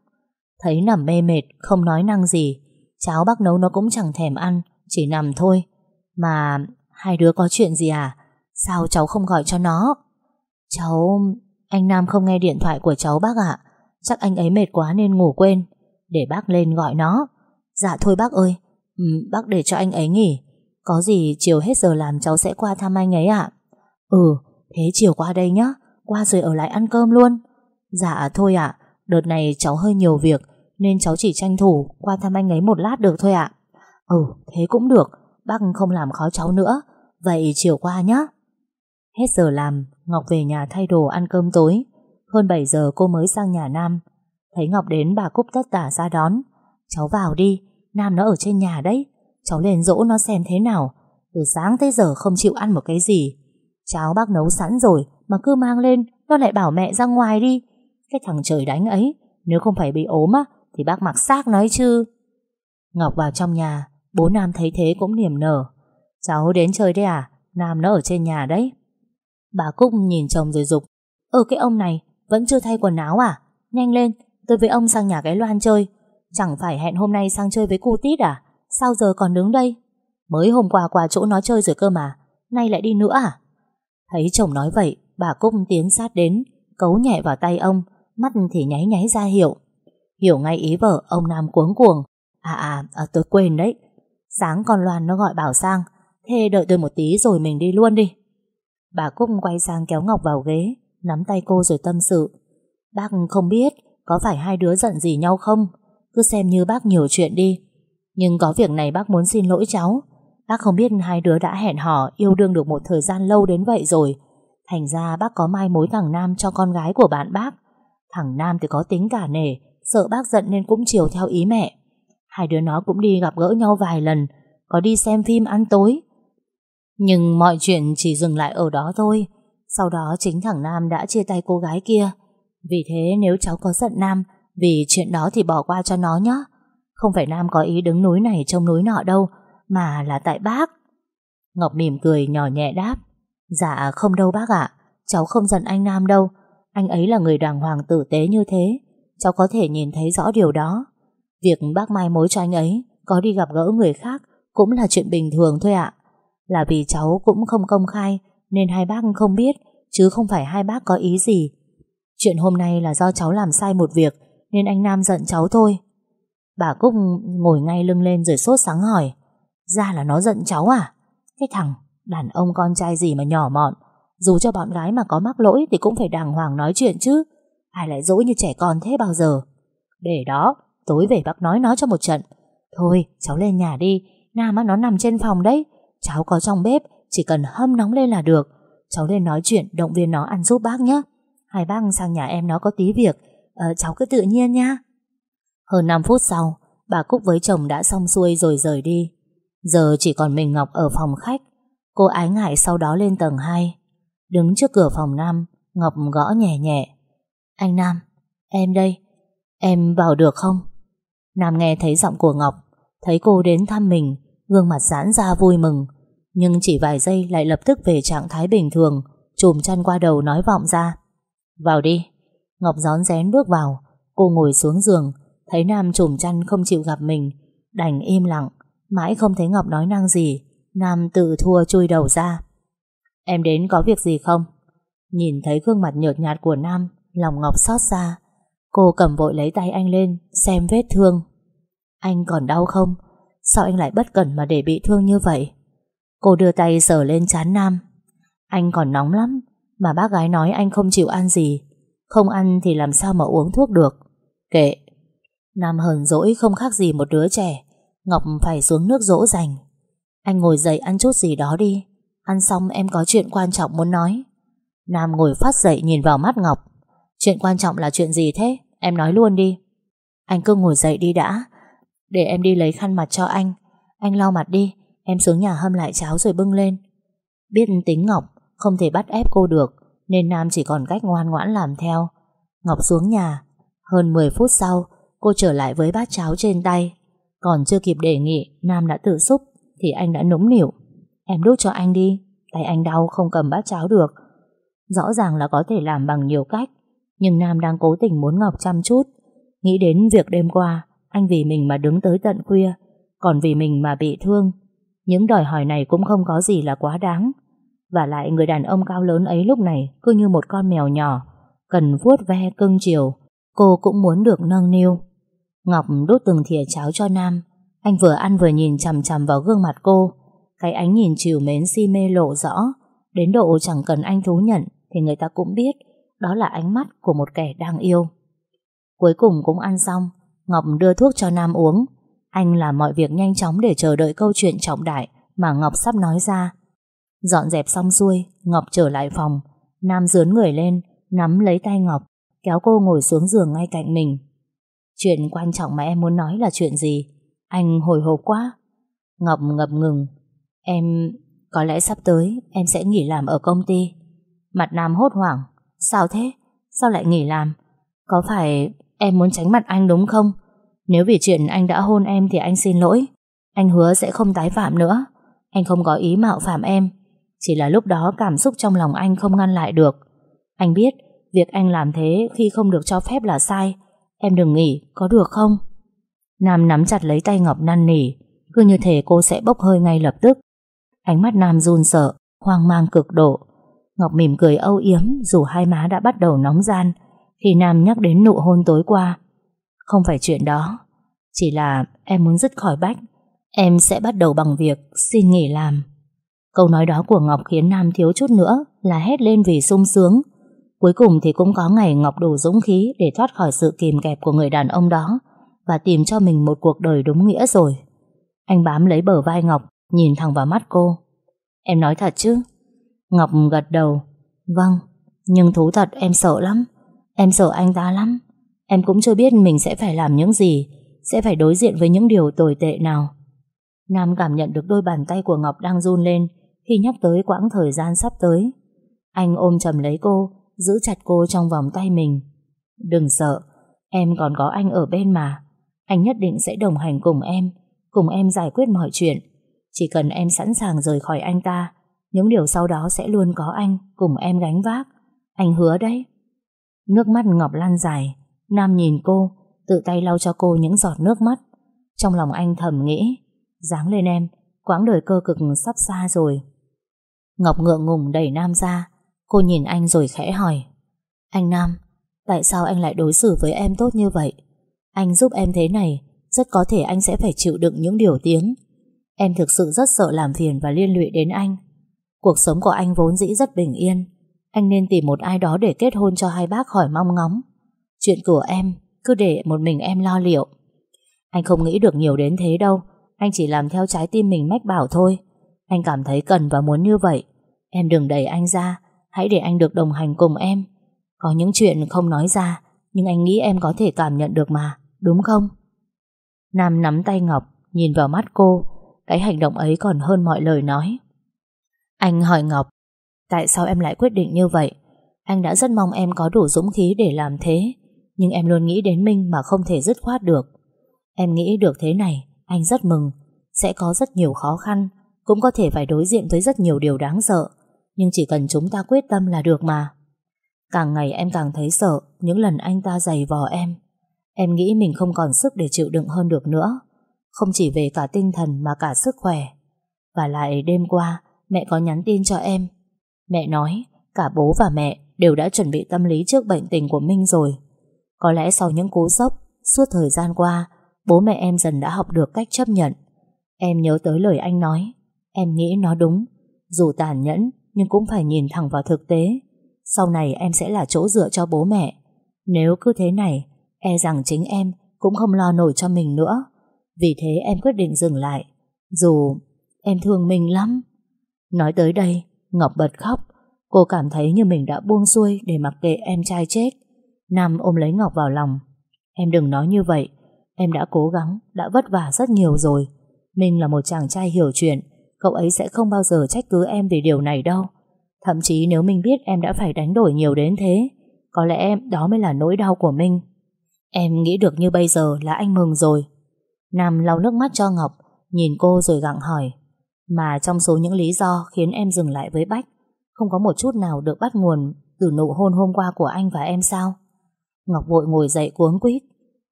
Thấy nằm mê mệt Không nói năng gì. Cháo bác nấu nó cũng chẳng thèm ăn Chỉ nằm thôi. Mà hai đứa có chuyện gì à? Sao cháu không gọi cho nó? Cháu Anh Nam không nghe điện thoại của cháu bác ạ. Chắc anh ấy mệt quá nên ngủ quên. Để bác lên gọi nó. Dạ thôi bác ơi. Ừ, Bác để cho anh ấy nghỉ. Có gì chiều hết giờ làm cháu sẽ qua thăm anh ấy ạ. Ừ Thế chiều qua đây nhá. Qua rồi ở lại ăn cơm luôn. Dạ thôi ạ, Đợt này cháu hơi nhiều việc, Nên cháu chỉ tranh thủ qua thăm anh ấy một lát được thôi ạ. Ừ thế cũng được, Bác không làm khó cháu nữa, Vậy chiều qua nhé. Hết giờ làm, Ngọc về nhà thay đồ ăn cơm tối. Hơn 7 giờ cô mới sang nhà Nam. Thấy Ngọc đến bà Cúc tất tả ra đón. Cháu vào đi, Nam nó ở trên nhà đấy, Cháu lên dỗ nó xem thế nào. Từ sáng tới giờ không chịu ăn một cái gì. Cháu bác nấu sẵn rồi Mà cứ mang lên, Nó lại bảo mẹ ra ngoài đi. Cái thằng trời đánh ấy, Nếu không phải bị ốm á, Thì bác mặc xác nói chứ. Ngọc vào trong nhà, Bố Nam thấy thế cũng niềm nở. Cháu đến chơi đấy à? Nam nó ở trên nhà đấy. Bà Cúc nhìn chồng rồi dục, Ơ, cái ông này vẫn chưa thay quần áo à? Nhanh lên, tôi với ông sang nhà cái loan chơi. Chẳng phải hẹn hôm nay sang chơi với cô Tít à? Sao giờ còn đứng đây? Mới hôm qua qua chỗ nó chơi rồi cơ mà, Nay lại đi nữa à? Thấy chồng nói vậy, Bà Cúc tiến sát đến, Cấu nhẹ vào tay ông Mắt thì nháy nháy ra hiểu Hiểu ngay ý vợ ông Nam cuống cuồng. À à, à tôi quên đấy. Sáng con Loan nó gọi bảo sang Thế đợi tôi một tí rồi mình đi luôn đi. Bà Cúc quay sang kéo Ngọc vào ghế Nắm tay cô rồi tâm sự. Bác không biết Có phải hai đứa giận gì nhau không? Cứ xem như bác nhiều chuyện đi. Nhưng có việc này bác muốn xin lỗi cháu. Bác không biết hai đứa đã hẹn hò Yêu đương được một thời gian lâu đến vậy rồi. Thành ra bác có mai mối thằng Nam Cho con gái của bạn bác. Thằng Nam thì có tính cả nể, Sợ bác giận nên cũng chiều theo ý mẹ. Hai đứa nó cũng đi gặp gỡ nhau vài lần, Có đi xem phim ăn tối. Nhưng mọi chuyện chỉ dừng lại ở đó thôi. Sau đó chính thằng Nam đã chia tay cô gái kia. Vì thế nếu cháu có giận Nam, Vì chuyện đó thì bỏ qua cho nó nhé Không phải Nam có ý đứng núi này trông núi nọ đâu, Mà là tại bác. Ngọc mỉm cười nhỏ nhẹ đáp. Dạ không đâu bác ạ, Cháu không giận anh Nam đâu. Anh ấy là người đàng hoàng tử tế như thế. Cháu có thể nhìn thấy rõ điều đó. Việc bác mai mối cho anh ấy, Có đi gặp gỡ người khác, Cũng là chuyện bình thường thôi ạ. Là vì cháu cũng không công khai, Nên hai bác không biết, Chứ không phải hai bác có ý gì. Chuyện hôm nay là do cháu làm sai một việc, Nên anh Nam giận cháu thôi. Bà Cúc ngồi ngay lưng lên rồi sốt sáng hỏi. Ra là nó giận cháu à? Cái thằng, đàn ông con trai gì mà nhỏ mọn dù cho bọn gái mà có mắc lỗi Thì cũng phải đàng hoàng nói chuyện chứ. Ai lại dỗi như trẻ con thế bao giờ? Để đó Tối về bác nói nó cho một trận. Thôi cháu lên nhà đi. Nam á nó nằm trên phòng đấy. Cháu có trong bếp Chỉ cần hâm nóng lên là được. Cháu lên nói chuyện động viên nó ăn giúp bác nhé Hai bác sang nhà em nó có tí việc. Ờ, Cháu cứ tự nhiên nha Hơn 5 phút sau Bà Cúc với chồng đã xong xuôi rồi rời đi. Giờ chỉ còn mình Ngọc ở phòng khách. Cô ái ngại sau đó lên tầng 2 Đứng trước cửa phòng Nam Ngọc gõ nhẹ nhẹ. Anh Nam, em đây Em vào được không? Nam nghe thấy giọng của Ngọc Thấy cô đến thăm mình Gương mặt giãn ra vui mừng. Nhưng chỉ vài giây lại lập tức về trạng thái bình thường Chùm chăn qua đầu nói vọng ra. Vào đi. Ngọc gión rén bước vào. Cô ngồi xuống giường Thấy Nam chùm chăn không chịu gặp mình Đành im lặng. Mãi không thấy Ngọc nói năng gì Nam tự thua chui đầu ra. Em đến có việc gì không? Nhìn thấy gương mặt nhợt nhạt của Nam, Lòng Ngọc xót xa. Cô cầm vội lấy tay anh lên, Xem vết thương. Anh còn đau không? Sao anh lại bất cẩn mà để bị thương như vậy? Cô đưa tay sờ lên chán Nam. Anh còn nóng lắm, Mà bác gái nói anh không chịu ăn gì. Không ăn thì làm sao mà uống thuốc được? Kệ. Nam hờn dỗi không khác gì một đứa trẻ, Ngọc phải xuống nước dỗ dành. Anh ngồi dậy ăn chút gì đó đi. Ăn xong em có chuyện quan trọng muốn nói. Nam ngồi phát dậy nhìn vào mắt Ngọc. Chuyện quan trọng là chuyện gì thế? Em nói luôn đi. Anh cứ ngồi dậy đi đã. Để em đi lấy khăn mặt cho anh. Anh lau mặt đi. Em xuống nhà hâm lại cháo rồi bưng lên. Biết tính Ngọc, Không thể bắt ép cô được, Nên Nam chỉ còn cách ngoan ngoãn làm theo. Ngọc xuống nhà. Hơn 10 phút sau, Cô trở lại với bát cháo trên tay. Còn chưa kịp đề nghị, Nam đã tự xúc, Thì anh đã nũng nỉu Em đút cho anh đi, Tay anh đau không cầm bát cháo được. Rõ ràng là có thể làm bằng nhiều cách, Nhưng Nam đang cố tình muốn Ngọc chăm chút. Nghĩ đến việc đêm qua, Anh vì mình mà đứng tới tận khuya, Còn vì mình mà bị thương. Những đòi hỏi này cũng không có gì là quá đáng. Và lại người đàn ông cao lớn ấy lúc này Cứ như một con mèo nhỏ, Cần vuốt ve cưng chiều, Cô cũng muốn được nâng niu. Ngọc đút từng thìa cháo cho Nam. Anh vừa ăn vừa nhìn chằm chằm vào gương mặt cô cái ánh nhìn chiều mến si mê lộ rõ. Đến độ chẳng cần anh thú nhận Thì người ta cũng biết Đó là ánh mắt của một kẻ đang yêu. Cuối cùng cũng ăn xong, Ngọc đưa thuốc cho Nam uống. Anh làm mọi việc nhanh chóng để chờ đợi câu chuyện trọng đại Mà Ngọc sắp nói ra. Dọn dẹp xong xuôi, Ngọc trở lại phòng. Nam dướn người lên, Nắm lấy tay Ngọc, Kéo cô ngồi xuống giường ngay cạnh mình. Chuyện quan trọng mà em muốn nói là chuyện gì? Anh hồi hộp quá. Ngọc ngập ngừng. Em có lẽ sắp tới Em sẽ nghỉ làm ở công ty. Mặt Nam hốt hoảng Sao thế? Sao lại nghỉ làm? Có phải em muốn tránh mặt anh đúng không? Nếu vì chuyện anh đã hôn em Thì anh xin lỗi. Anh hứa sẽ không tái phạm nữa. Anh không có ý mạo phạm em. Chỉ là lúc đó cảm xúc trong lòng anh không ngăn lại được. Anh biết Việc anh làm thế khi không được cho phép là sai. Em đừng nghỉ, có được không? Nam nắm chặt lấy tay Ngọc năn nỉ. Cứ như thể cô sẽ bốc hơi ngay lập tức. Ánh mắt Nam run sợ Hoang mang cực độ. Ngọc mỉm cười âu yếm Dù hai má đã bắt đầu nóng gian. Khi Nam nhắc đến nụ hôn tối qua Không phải chuyện đó Chỉ là em muốn dứt khỏi Bách. Em sẽ bắt đầu bằng việc xin nghỉ làm. Câu nói đó của Ngọc khiến Nam thiếu chút nữa Là hét lên vì sung sướng. Cuối cùng thì cũng có ngày Ngọc đủ dũng khí để thoát khỏi sự kìm kẹp của người đàn ông đó và tìm cho mình một cuộc đời đúng nghĩa rồi. Anh bám lấy bờ vai Ngọc, nhìn thẳng vào mắt cô. Em nói thật chứ? Ngọc gật đầu. Vâng, nhưng thú thật em sợ lắm. Em sợ anh ta lắm. Em cũng chưa biết mình sẽ phải làm những gì, sẽ phải đối diện với những điều tồi tệ nào. Nam cảm nhận được đôi bàn tay của Ngọc đang run lên khi nhắc tới quãng thời gian sắp tới. Anh ôm chầm lấy cô, giữ chặt cô trong vòng tay mình. Đừng sợ, em còn có anh ở bên mà. Anh nhất định sẽ đồng hành cùng em, cùng em giải quyết mọi chuyện. Chỉ cần em sẵn sàng rời khỏi anh ta, những điều sau đó sẽ luôn có anh cùng em gánh vác. Anh hứa đấy. Nước mắt Ngọc lan dài, Nam nhìn cô, tự tay lau cho cô những giọt nước mắt. Trong lòng anh thầm nghĩ, dáng lên em, quãng đời cơ cực sắp xa rồi. Ngọc ngượng ngùng đẩy Nam ra, Cô nhìn anh rồi khẽ hỏi Anh Nam Tại sao anh lại đối xử với em tốt như vậy Anh giúp em thế này Rất có thể anh sẽ phải chịu đựng những điều tiếng Em thực sự rất sợ làm phiền Và liên lụy đến anh. Cuộc sống của anh vốn dĩ rất bình yên. Anh nên tìm một ai đó để kết hôn cho hai bác khỏi mong ngóng. Chuyện của em, Cứ để một mình em lo liệu. Anh không nghĩ được nhiều đến thế đâu. Anh chỉ làm theo trái tim mình mách bảo thôi. Anh cảm thấy cần và muốn như vậy. Em đừng đẩy anh ra. Hãy để anh được đồng hành cùng em. Có những chuyện không nói ra, Nhưng anh nghĩ em có thể cảm nhận được mà, Đúng không? Nam nắm tay Ngọc, Nhìn vào mắt cô. Cái hành động ấy còn hơn mọi lời nói. Anh hỏi Ngọc, Tại sao em lại quyết định như vậy? Anh đã rất mong em có đủ dũng khí để làm thế, Nhưng em luôn nghĩ đến Minh Mà không thể dứt khoát được. Em nghĩ được thế này, Anh rất mừng. Sẽ có rất nhiều khó khăn, Cũng có thể phải đối diện với rất nhiều điều đáng sợ, nhưng chỉ cần chúng ta quyết tâm là được mà. Càng ngày em càng thấy sợ, Những lần anh ta giày vò em. Em nghĩ mình không còn sức để chịu đựng hơn được nữa. Không chỉ về cả tinh thần Mà cả sức khỏe Và lại đêm qua mẹ có nhắn tin cho em Mẹ nói Cả bố và mẹ đều đã chuẩn bị tâm lý Trước bệnh tình của Minh rồi Có lẽ sau những cú sốc Suốt thời gian qua Bố mẹ em dần đã học được cách chấp nhận Em nhớ tới lời anh nói Em nghĩ nó đúng Dù tàn nhẫn nhưng cũng phải nhìn thẳng vào thực tế. Sau này em sẽ là chỗ dựa cho bố mẹ. Nếu cứ thế này, e rằng chính em cũng không lo nổi cho mình nữa. Vì thế em quyết định dừng lại. Dù em thương mình lắm. Nói tới đây, Ngọc bật khóc. Cô cảm thấy như mình đã buông xuôi để mặc kệ em trai chết. Nam ôm lấy Ngọc vào lòng, Em đừng nói như vậy Em đã cố gắng, đã vất vả rất nhiều rồi Minh là một chàng trai hiểu chuyện Cậu ấy sẽ không bao giờ trách cứ em vì điều này đâu Thậm chí nếu Minh biết em đã phải đánh đổi nhiều đến thế Có lẽ đó mới là nỗi đau của Minh Em nghĩ được như bây giờ là anh mừng rồi Nam lau nước mắt cho Ngọc Nhìn cô rồi gặng hỏi. Mà trong số những lý do khiến em dừng lại với Bách Không có một chút nào được bắt nguồn Từ nụ hôn hôm qua của anh và em sao? Ngọc vội ngồi dậy cuống quýt.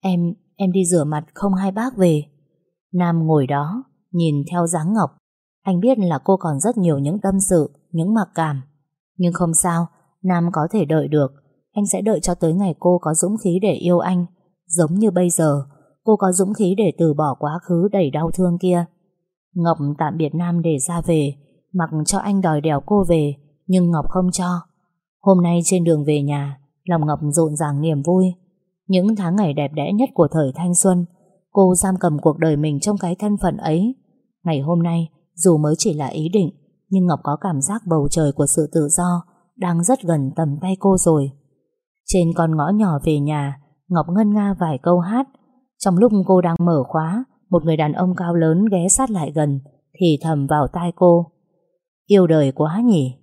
Em, em đi rửa mặt không hai bác về. Nam ngồi đó Nhìn theo dáng Ngọc. Anh biết là cô còn rất nhiều những tâm sự Những mặc cảm. Nhưng không sao Nam có thể đợi được. Anh sẽ đợi cho tới ngày cô có dũng khí để yêu anh Giống như bây giờ. Cô có dũng khí để từ bỏ quá khứ đầy đau thương kia. Ngọc tạm biệt Nam để ra về, Mặc cho anh đòi đèo cô về, Nhưng Ngọc không cho. Hôm nay trên đường về nhà, Lòng Ngọc rộn ràng niềm vui. Những tháng ngày đẹp đẽ nhất của thời thanh xuân, Cô giam cầm cuộc đời mình trong cái thân phận ấy. Ngày hôm nay, Dù mới chỉ là ý định, Nhưng Ngọc có cảm giác bầu trời của sự tự do Đang rất gần tầm tay cô rồi. Trên con ngõ nhỏ về nhà, Ngọc ngân nga vài câu hát trong lúc cô đang mở khóa Một người đàn ông cao lớn ghé sát lại gần Thì thầm vào tai cô. Yêu đời quá nhỉ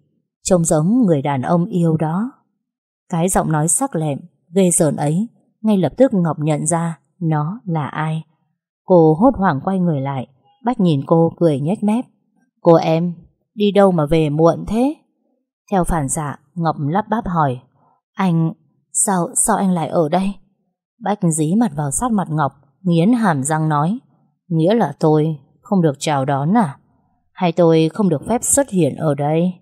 Trông giống người đàn ông yêu đó. Cái giọng nói sắc lẹm Ghê rợn ấy Ngay lập tức Ngọc nhận ra Nó là ai. Cô hốt hoảng quay người lại Bách nhìn cô cười nhếch mép. Cô em Đi đâu mà về muộn thế? Theo phản xạ Ngọc lắp bắp hỏi. Anh Sao, sao anh lại ở đây? Bách dí mặt vào sát mặt Ngọc Nghiến hàm răng nói Nghĩa là tôi không được chào đón à? Hay tôi không được phép xuất hiện ở đây?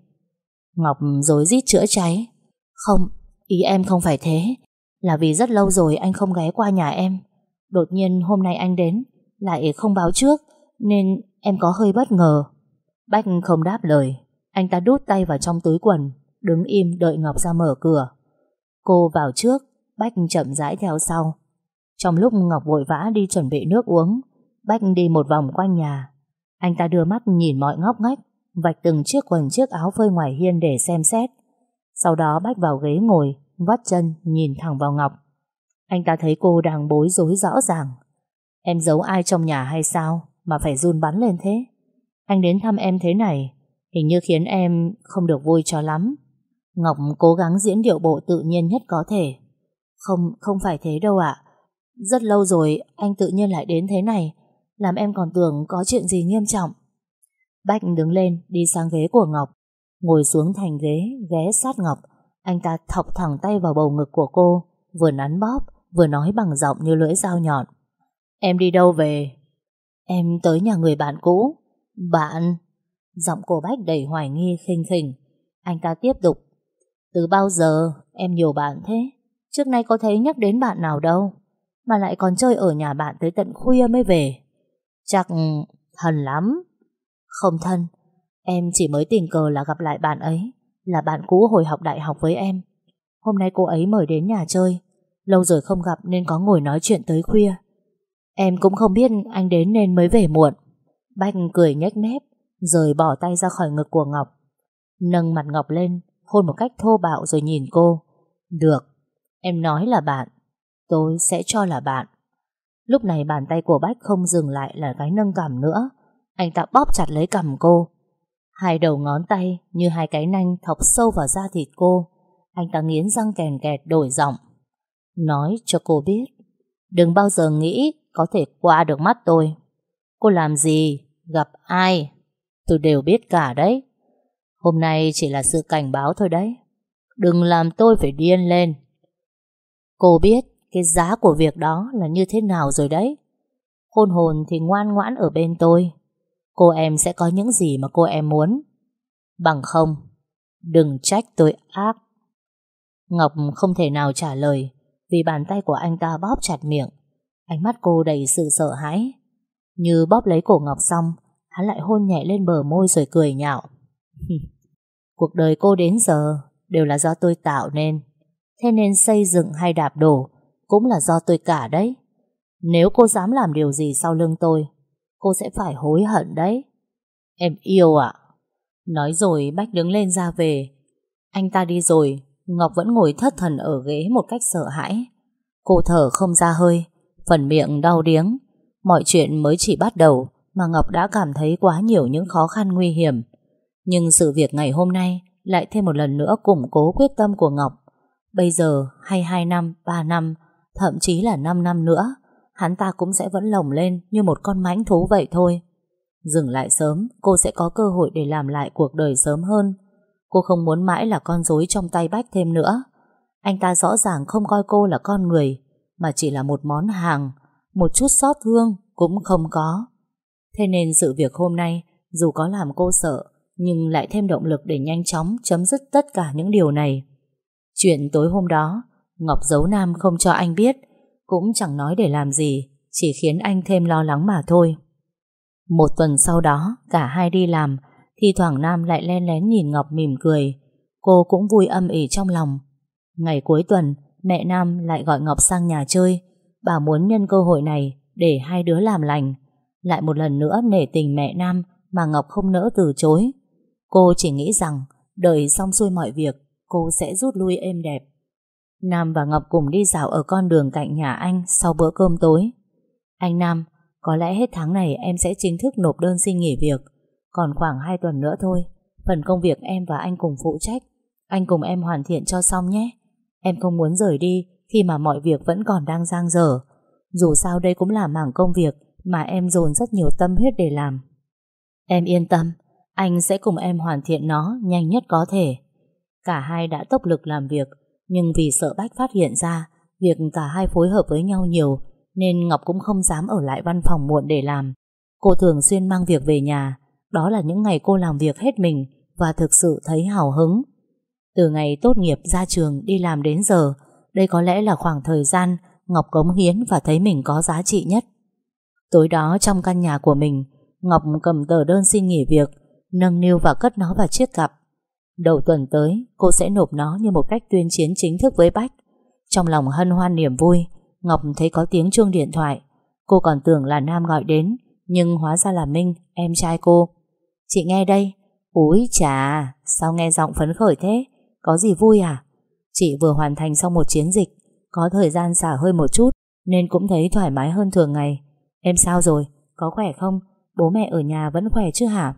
Ngọc dối rít chữa cháy Không, ý em không phải thế. Là vì rất lâu rồi anh không ghé qua nhà em. Đột nhiên hôm nay anh đến Lại không báo trước Nên em có hơi bất ngờ. Bách không đáp lời Anh ta đút tay vào trong túi quần Đứng im đợi Ngọc ra mở cửa. Cô vào trước Bách chậm rãi theo sau. Trong lúc Ngọc vội vã đi chuẩn bị nước uống, Bách đi một vòng quanh nhà. Anh ta đưa mắt nhìn mọi ngóc ngách, Vạch từng chiếc quần chiếc áo phơi ngoài hiên để xem xét. Sau đó Bách vào ghế ngồi, Vắt chân, nhìn thẳng vào Ngọc. Anh ta thấy cô đang bối rối rõ ràng. Em giấu ai trong nhà hay sao Mà phải run bắn lên thế? Anh đến thăm em thế này, Hình như khiến em không được vui cho lắm. Ngọc cố gắng diễn điệu bộ tự nhiên nhất có thể. Không, không phải thế đâu ạ. Rất lâu rồi anh tự nhiên lại đến thế này Làm em còn tưởng có chuyện gì nghiêm trọng. Bách đứng lên đi sang ghế của Ngọc. Ngồi xuống thành ghế ghé sát Ngọc. Anh ta thọc thẳng tay vào bầu ngực của cô Vừa nắn bóp Vừa nói bằng giọng như lưỡi dao nhọn. Em đi đâu về? Em tới nhà người bạn cũ. Bạn? Giọng cô Bách đầy hoài nghi khinh khỉnh. Anh ta tiếp tục. Từ bao giờ em nhiều bạn thế? Trước nay có thấy nhắc đến bạn nào đâu, Mà lại còn chơi ở nhà bạn tới tận khuya mới về. Chắc ừ, thần lắm. Không thân, Em chỉ mới tình cờ là gặp lại bạn ấy, Là bạn cũ hồi học đại học với em. Hôm nay cô ấy mời đến nhà chơi, Lâu rồi không gặp nên có ngồi nói chuyện tới khuya. Em cũng không biết anh đến nên mới về muộn. Bách cười nhếch mép Rồi bỏ tay ra khỏi ngực của Ngọc. Nâng mặt Ngọc lên, Hôn một cách thô bạo rồi nhìn cô. Được. Em nói là bạn, Tôi sẽ cho là bạn. Lúc này bàn tay của Bách không dừng lại là cái nâng cằm nữa. Anh ta bóp chặt lấy cằm cô. Hai đầu ngón tay như hai cái nanh thọc sâu vào da thịt cô. Anh ta nghiến răng kèn kẹt đổi giọng. Nói cho cô biết, Đừng bao giờ nghĩ có thể qua được mắt tôi. Cô làm gì, Gặp ai? Tôi đều biết cả đấy. Hôm nay chỉ là sự cảnh báo thôi đấy. Đừng làm tôi phải điên lên. Cô biết Cái giá của việc đó là như thế nào rồi đấy. Khôn hồn thì ngoan ngoãn ở bên tôi. Cô em sẽ có những gì mà cô em muốn. Bằng không, Đừng trách tôi ác. Ngọc không thể nào trả lời Vì bàn tay của anh ta bóp chặt miệng. Ánh mắt cô đầy sự sợ hãi. Như bóp lấy cổ Ngọc xong, Hắn lại hôn nhẹ lên bờ môi rồi cười nhạo. Cuộc đời cô đến giờ Đều là do tôi tạo nên. Thế nên xây dựng hay đạp đổ Cũng là do tôi cả đấy Nếu cô dám làm điều gì sau lưng tôi Cô sẽ phải hối hận đấy Em yêu ạ Nói rồi Bách đứng lên ra về Anh ta đi rồi Ngọc vẫn ngồi thất thần ở ghế một cách sợ hãi Cô thở không ra hơi, phần miệng đau điếng. Mọi chuyện mới chỉ bắt đầu mà Ngọc đã cảm thấy quá nhiều những khó khăn nguy hiểm. Nhưng sự việc ngày hôm nay lại thêm một lần nữa củng cố quyết tâm của Ngọc. Bây giờ, hay 2 năm, 3 năm, thậm chí là 5 năm nữa, hắn ta cũng sẽ vẫn lồng lên như một con mãnh thú vậy thôi. Dừng lại sớm, cô sẽ có cơ hội để làm lại cuộc đời sớm hơn. Cô không muốn mãi là con rối trong tay Bách thêm nữa. Anh ta rõ ràng không coi cô là con người, mà chỉ là một món hàng, một chút xót thương cũng không có. Thế nên sự việc hôm nay, dù có làm cô sợ, nhưng lại thêm động lực để nhanh chóng chấm dứt tất cả những điều này. Chuyện tối hôm đó, Ngọc giấu Nam không cho anh biết, cũng chẳng nói để làm gì, chỉ khiến anh thêm lo lắng mà thôi. Một tuần sau đó, cả hai đi làm, thì thoảng Nam lại len lén nhìn Ngọc mỉm cười. Cô cũng vui âm ỉ trong lòng. Ngày cuối tuần, mẹ Nam lại gọi Ngọc sang nhà chơi. Bà muốn nhân cơ hội này để hai đứa làm lành. Lại một lần nữa nể tình mẹ Nam mà Ngọc không nỡ từ chối. Cô chỉ nghĩ rằng đợi xong xuôi mọi việc, cô sẽ rút lui êm đẹp. Nam và Ngọc cùng đi dạo ở con đường cạnh nhà anh sau bữa cơm tối. Anh Nam, có lẽ hết tháng này em sẽ chính thức nộp đơn xin nghỉ việc. Còn khoảng 2 tuần nữa thôi. Phần công việc em và anh cùng phụ trách. Anh cùng em hoàn thiện cho xong nhé. Em không muốn rời đi khi mà mọi việc vẫn còn đang giang dở. Dù sao đây cũng là mảng công việc mà em dồn rất nhiều tâm huyết để làm. Em yên tâm, anh sẽ cùng em hoàn thiện nó nhanh nhất có thể. Cả hai đã tốc lực làm việc, nhưng vì sợ Bách phát hiện ra việc cả hai phối hợp với nhau nhiều, nên Ngọc cũng không dám ở lại văn phòng muộn để làm. Cô thường xuyên mang việc về nhà, đó là những ngày cô làm việc hết mình và thực sự thấy hào hứng. Từ ngày tốt nghiệp ra trường đi làm đến giờ, đây có lẽ là khoảng thời gian Ngọc cống hiến và thấy mình có giá trị nhất. Tối đó trong căn nhà của mình, Ngọc cầm tờ đơn xin nghỉ việc, nâng niu và cất nó vào chiếc cặp. Đầu tuần tới, cô sẽ nộp nó như một cách tuyên chiến chính thức với Bách. Trong lòng hân hoan niềm vui, Ngọc thấy có tiếng chuông điện thoại. Cô còn tưởng là Nam gọi đến, nhưng hóa ra là Minh, em trai cô. Chị nghe đây. Úi chà, sao nghe giọng phấn khởi thế? Có gì vui à? Chị vừa hoàn thành xong một chiến dịch, có thời gian xả hơi một chút, nên cũng thấy thoải mái hơn thường ngày. Em sao rồi? Có khỏe không? Bố mẹ ở nhà vẫn khỏe chứ hả?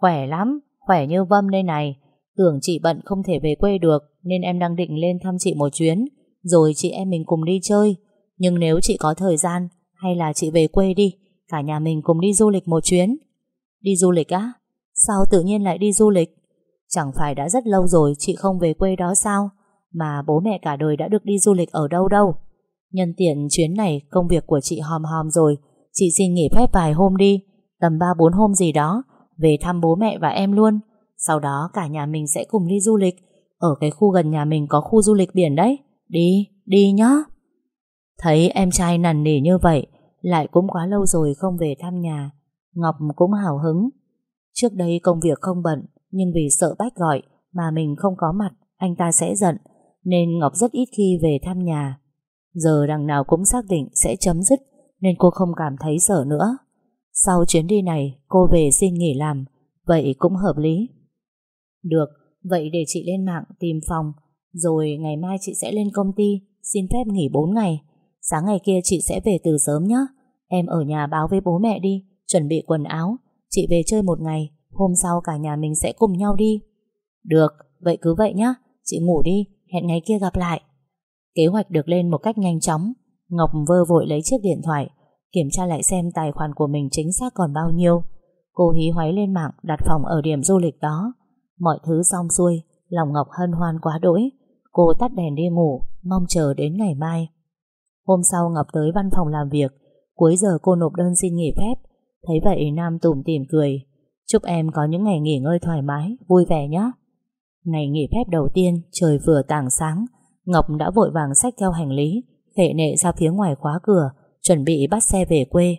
Khỏe lắm, khỏe như vâm đây này. Tưởng chị bận không thể về quê được, nên em đang định lên thăm chị một chuyến, rồi chị em mình cùng đi chơi. Nhưng nếu chị có thời gian, hay là chị về quê đi, cả nhà mình cùng đi du lịch một chuyến. Đi du lịch á? Sao tự nhiên lại đi du lịch? Chẳng phải đã rất lâu rồi chị không về quê đó sao? Mà bố mẹ cả đời đã được đi du lịch ở đâu đâu? Nhân tiện chuyến này công việc của chị hòm hòm rồi, chị xin nghỉ phép vài hôm đi, tầm 3-4 hôm gì đó, về thăm bố mẹ và em luôn. Sau đó cả nhà mình sẽ cùng đi du lịch. Ở cái khu gần nhà mình có khu du lịch biển đấy. Đi, đi nhá. Thấy em trai nằn nỉ như vậy, lại cũng quá lâu rồi không về thăm nhà. Ngọc cũng hào hứng. Trước đây công việc không bận, nhưng vì sợ Bách gọi mà mình không có mặt, anh ta sẽ giận, nên Ngọc rất ít khi về thăm nhà. Giờ đằng nào cũng xác định sẽ chấm dứt, nên cô không cảm thấy sợ nữa. Sau chuyến đi này, cô về xin nghỉ làm, vậy cũng hợp lý. Được, vậy để chị lên mạng tìm phòng, rồi ngày mai chị sẽ lên công ty, xin phép nghỉ 4 ngày. Sáng ngày kia chị sẽ về từ sớm nhé. Em ở nhà báo với bố mẹ đi, chuẩn bị quần áo. Chị về chơi một ngày, hôm sau cả nhà mình sẽ cùng nhau đi. Được, vậy cứ vậy nhé. Chị ngủ đi, hẹn ngày kia gặp lại. Kế hoạch được lên một cách nhanh chóng. Ngọc vơ vội lấy chiếc điện thoại, kiểm tra lại xem tài khoản của mình chính xác còn bao nhiêu. Cô hí hoáy lên mạng đặt phòng ở điểm du lịch đó. Mọi thứ xong xuôi, lòng Ngọc hân hoan quá đỗi. Cô tắt đèn đi ngủ, mong chờ đến ngày mai. Hôm sau Ngọc tới văn phòng làm việc, cuối giờ cô nộp đơn xin nghỉ phép. Thấy vậy Nam tủm tỉm cười. Chúc em có những ngày nghỉ ngơi thoải mái, vui vẻ nhé. Ngày nghỉ phép đầu tiên, trời vừa tảng sáng, Ngọc đã vội vàng xách theo hành lý, hệ nệ ra phía ngoài khóa cửa, chuẩn bị bắt xe về quê.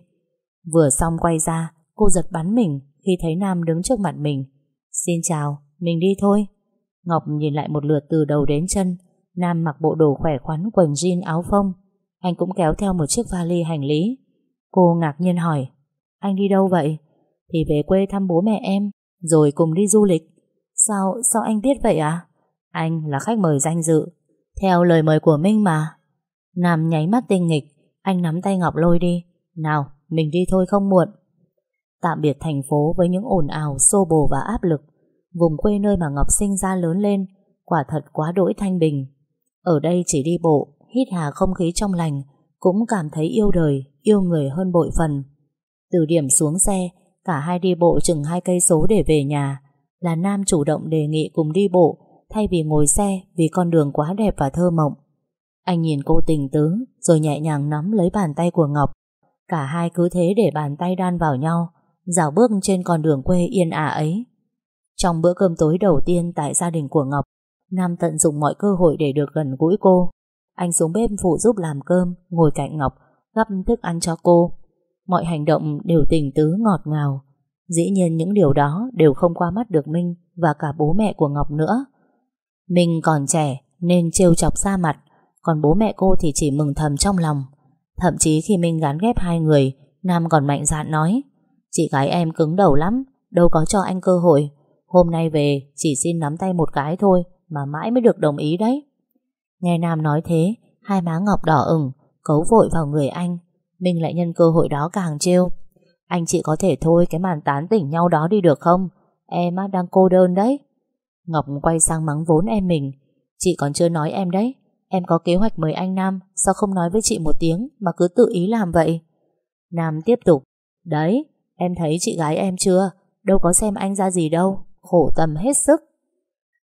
Vừa xong quay ra, cô giật bắn mình khi thấy Nam đứng trước mặt mình. Xin chào, mình đi thôi. Ngọc nhìn lại một lượt từ đầu đến chân, Nam mặc bộ đồ khỏe khoắn quần jean áo phông. Anh cũng kéo theo một chiếc vali hành lý. Cô ngạc nhiên hỏi, anh đi đâu vậy? Thì về quê thăm bố mẹ em, rồi cùng đi du lịch. Sao, sao anh biết vậy à? Anh là khách mời danh dự, theo lời mời của Minh mà. Nam nháy mắt tinh nghịch Anh nắm tay Ngọc lôi đi Nào mình đi thôi không muộn Tạm biệt thành phố với những ồn ào Xô bồ và áp lực Vùng quê nơi mà Ngọc sinh ra lớn lên, Quả thật quá đỗi thanh bình. Ở đây chỉ đi bộ, Hít hà không khí trong lành, Cũng cảm thấy yêu đời, Yêu người hơn bội phần. Từ điểm xuống xe, Cả hai đi bộ chừng hai cây số để về nhà, Là Nam chủ động đề nghị cùng đi bộ, Thay vì ngồi xe Vì con đường quá đẹp và thơ mộng. Anh nhìn cô tình tứ, Rồi nhẹ nhàng nắm lấy bàn tay của Ngọc. Cả hai cứ thế để bàn tay đan vào nhau, Dạo bước trên con đường quê yên ả ấy. Trong bữa cơm tối đầu tiên Tại gia đình của Ngọc, Nam tận dụng mọi cơ hội để được gần gũi cô. Anh xuống bếp phụ giúp làm cơm, Ngồi cạnh Ngọc, Gắp thức ăn cho cô. Mọi hành động đều tình tứ ngọt ngào. Dĩ nhiên những điều đó đều không qua mắt được Minh Và cả bố mẹ của Ngọc nữa. Minh còn trẻ Nên trêu chọc xa mặt, Còn bố mẹ cô thì chỉ mừng thầm trong lòng. Thậm chí khi Minh gắn ghép hai người, Nam còn mạnh dạn nói, Chị gái em cứng đầu lắm, Đâu có cho anh cơ hội. Hôm nay về, chỉ xin nắm tay một cái thôi, Mà mãi mới được đồng ý đấy. Nghe Nam nói thế, Hai má Ngọc đỏ ửng, Cấu vội vào người anh. Mình lại nhân cơ hội đó càng trêu. Anh chị có thể thôi cái màn tán tỉnh nhau đó đi được không? Em á, đang cô đơn đấy. Ngọc quay sang mắng vốn em mình. Chị còn chưa nói em đấy. Em có kế hoạch mời anh Nam, Sao không nói với chị một tiếng Mà cứ tự ý làm vậy? Nam tiếp tục. Đấy, em thấy chị gái em chưa? Đâu có xem anh ra gì đâu. Khổ tâm hết sức.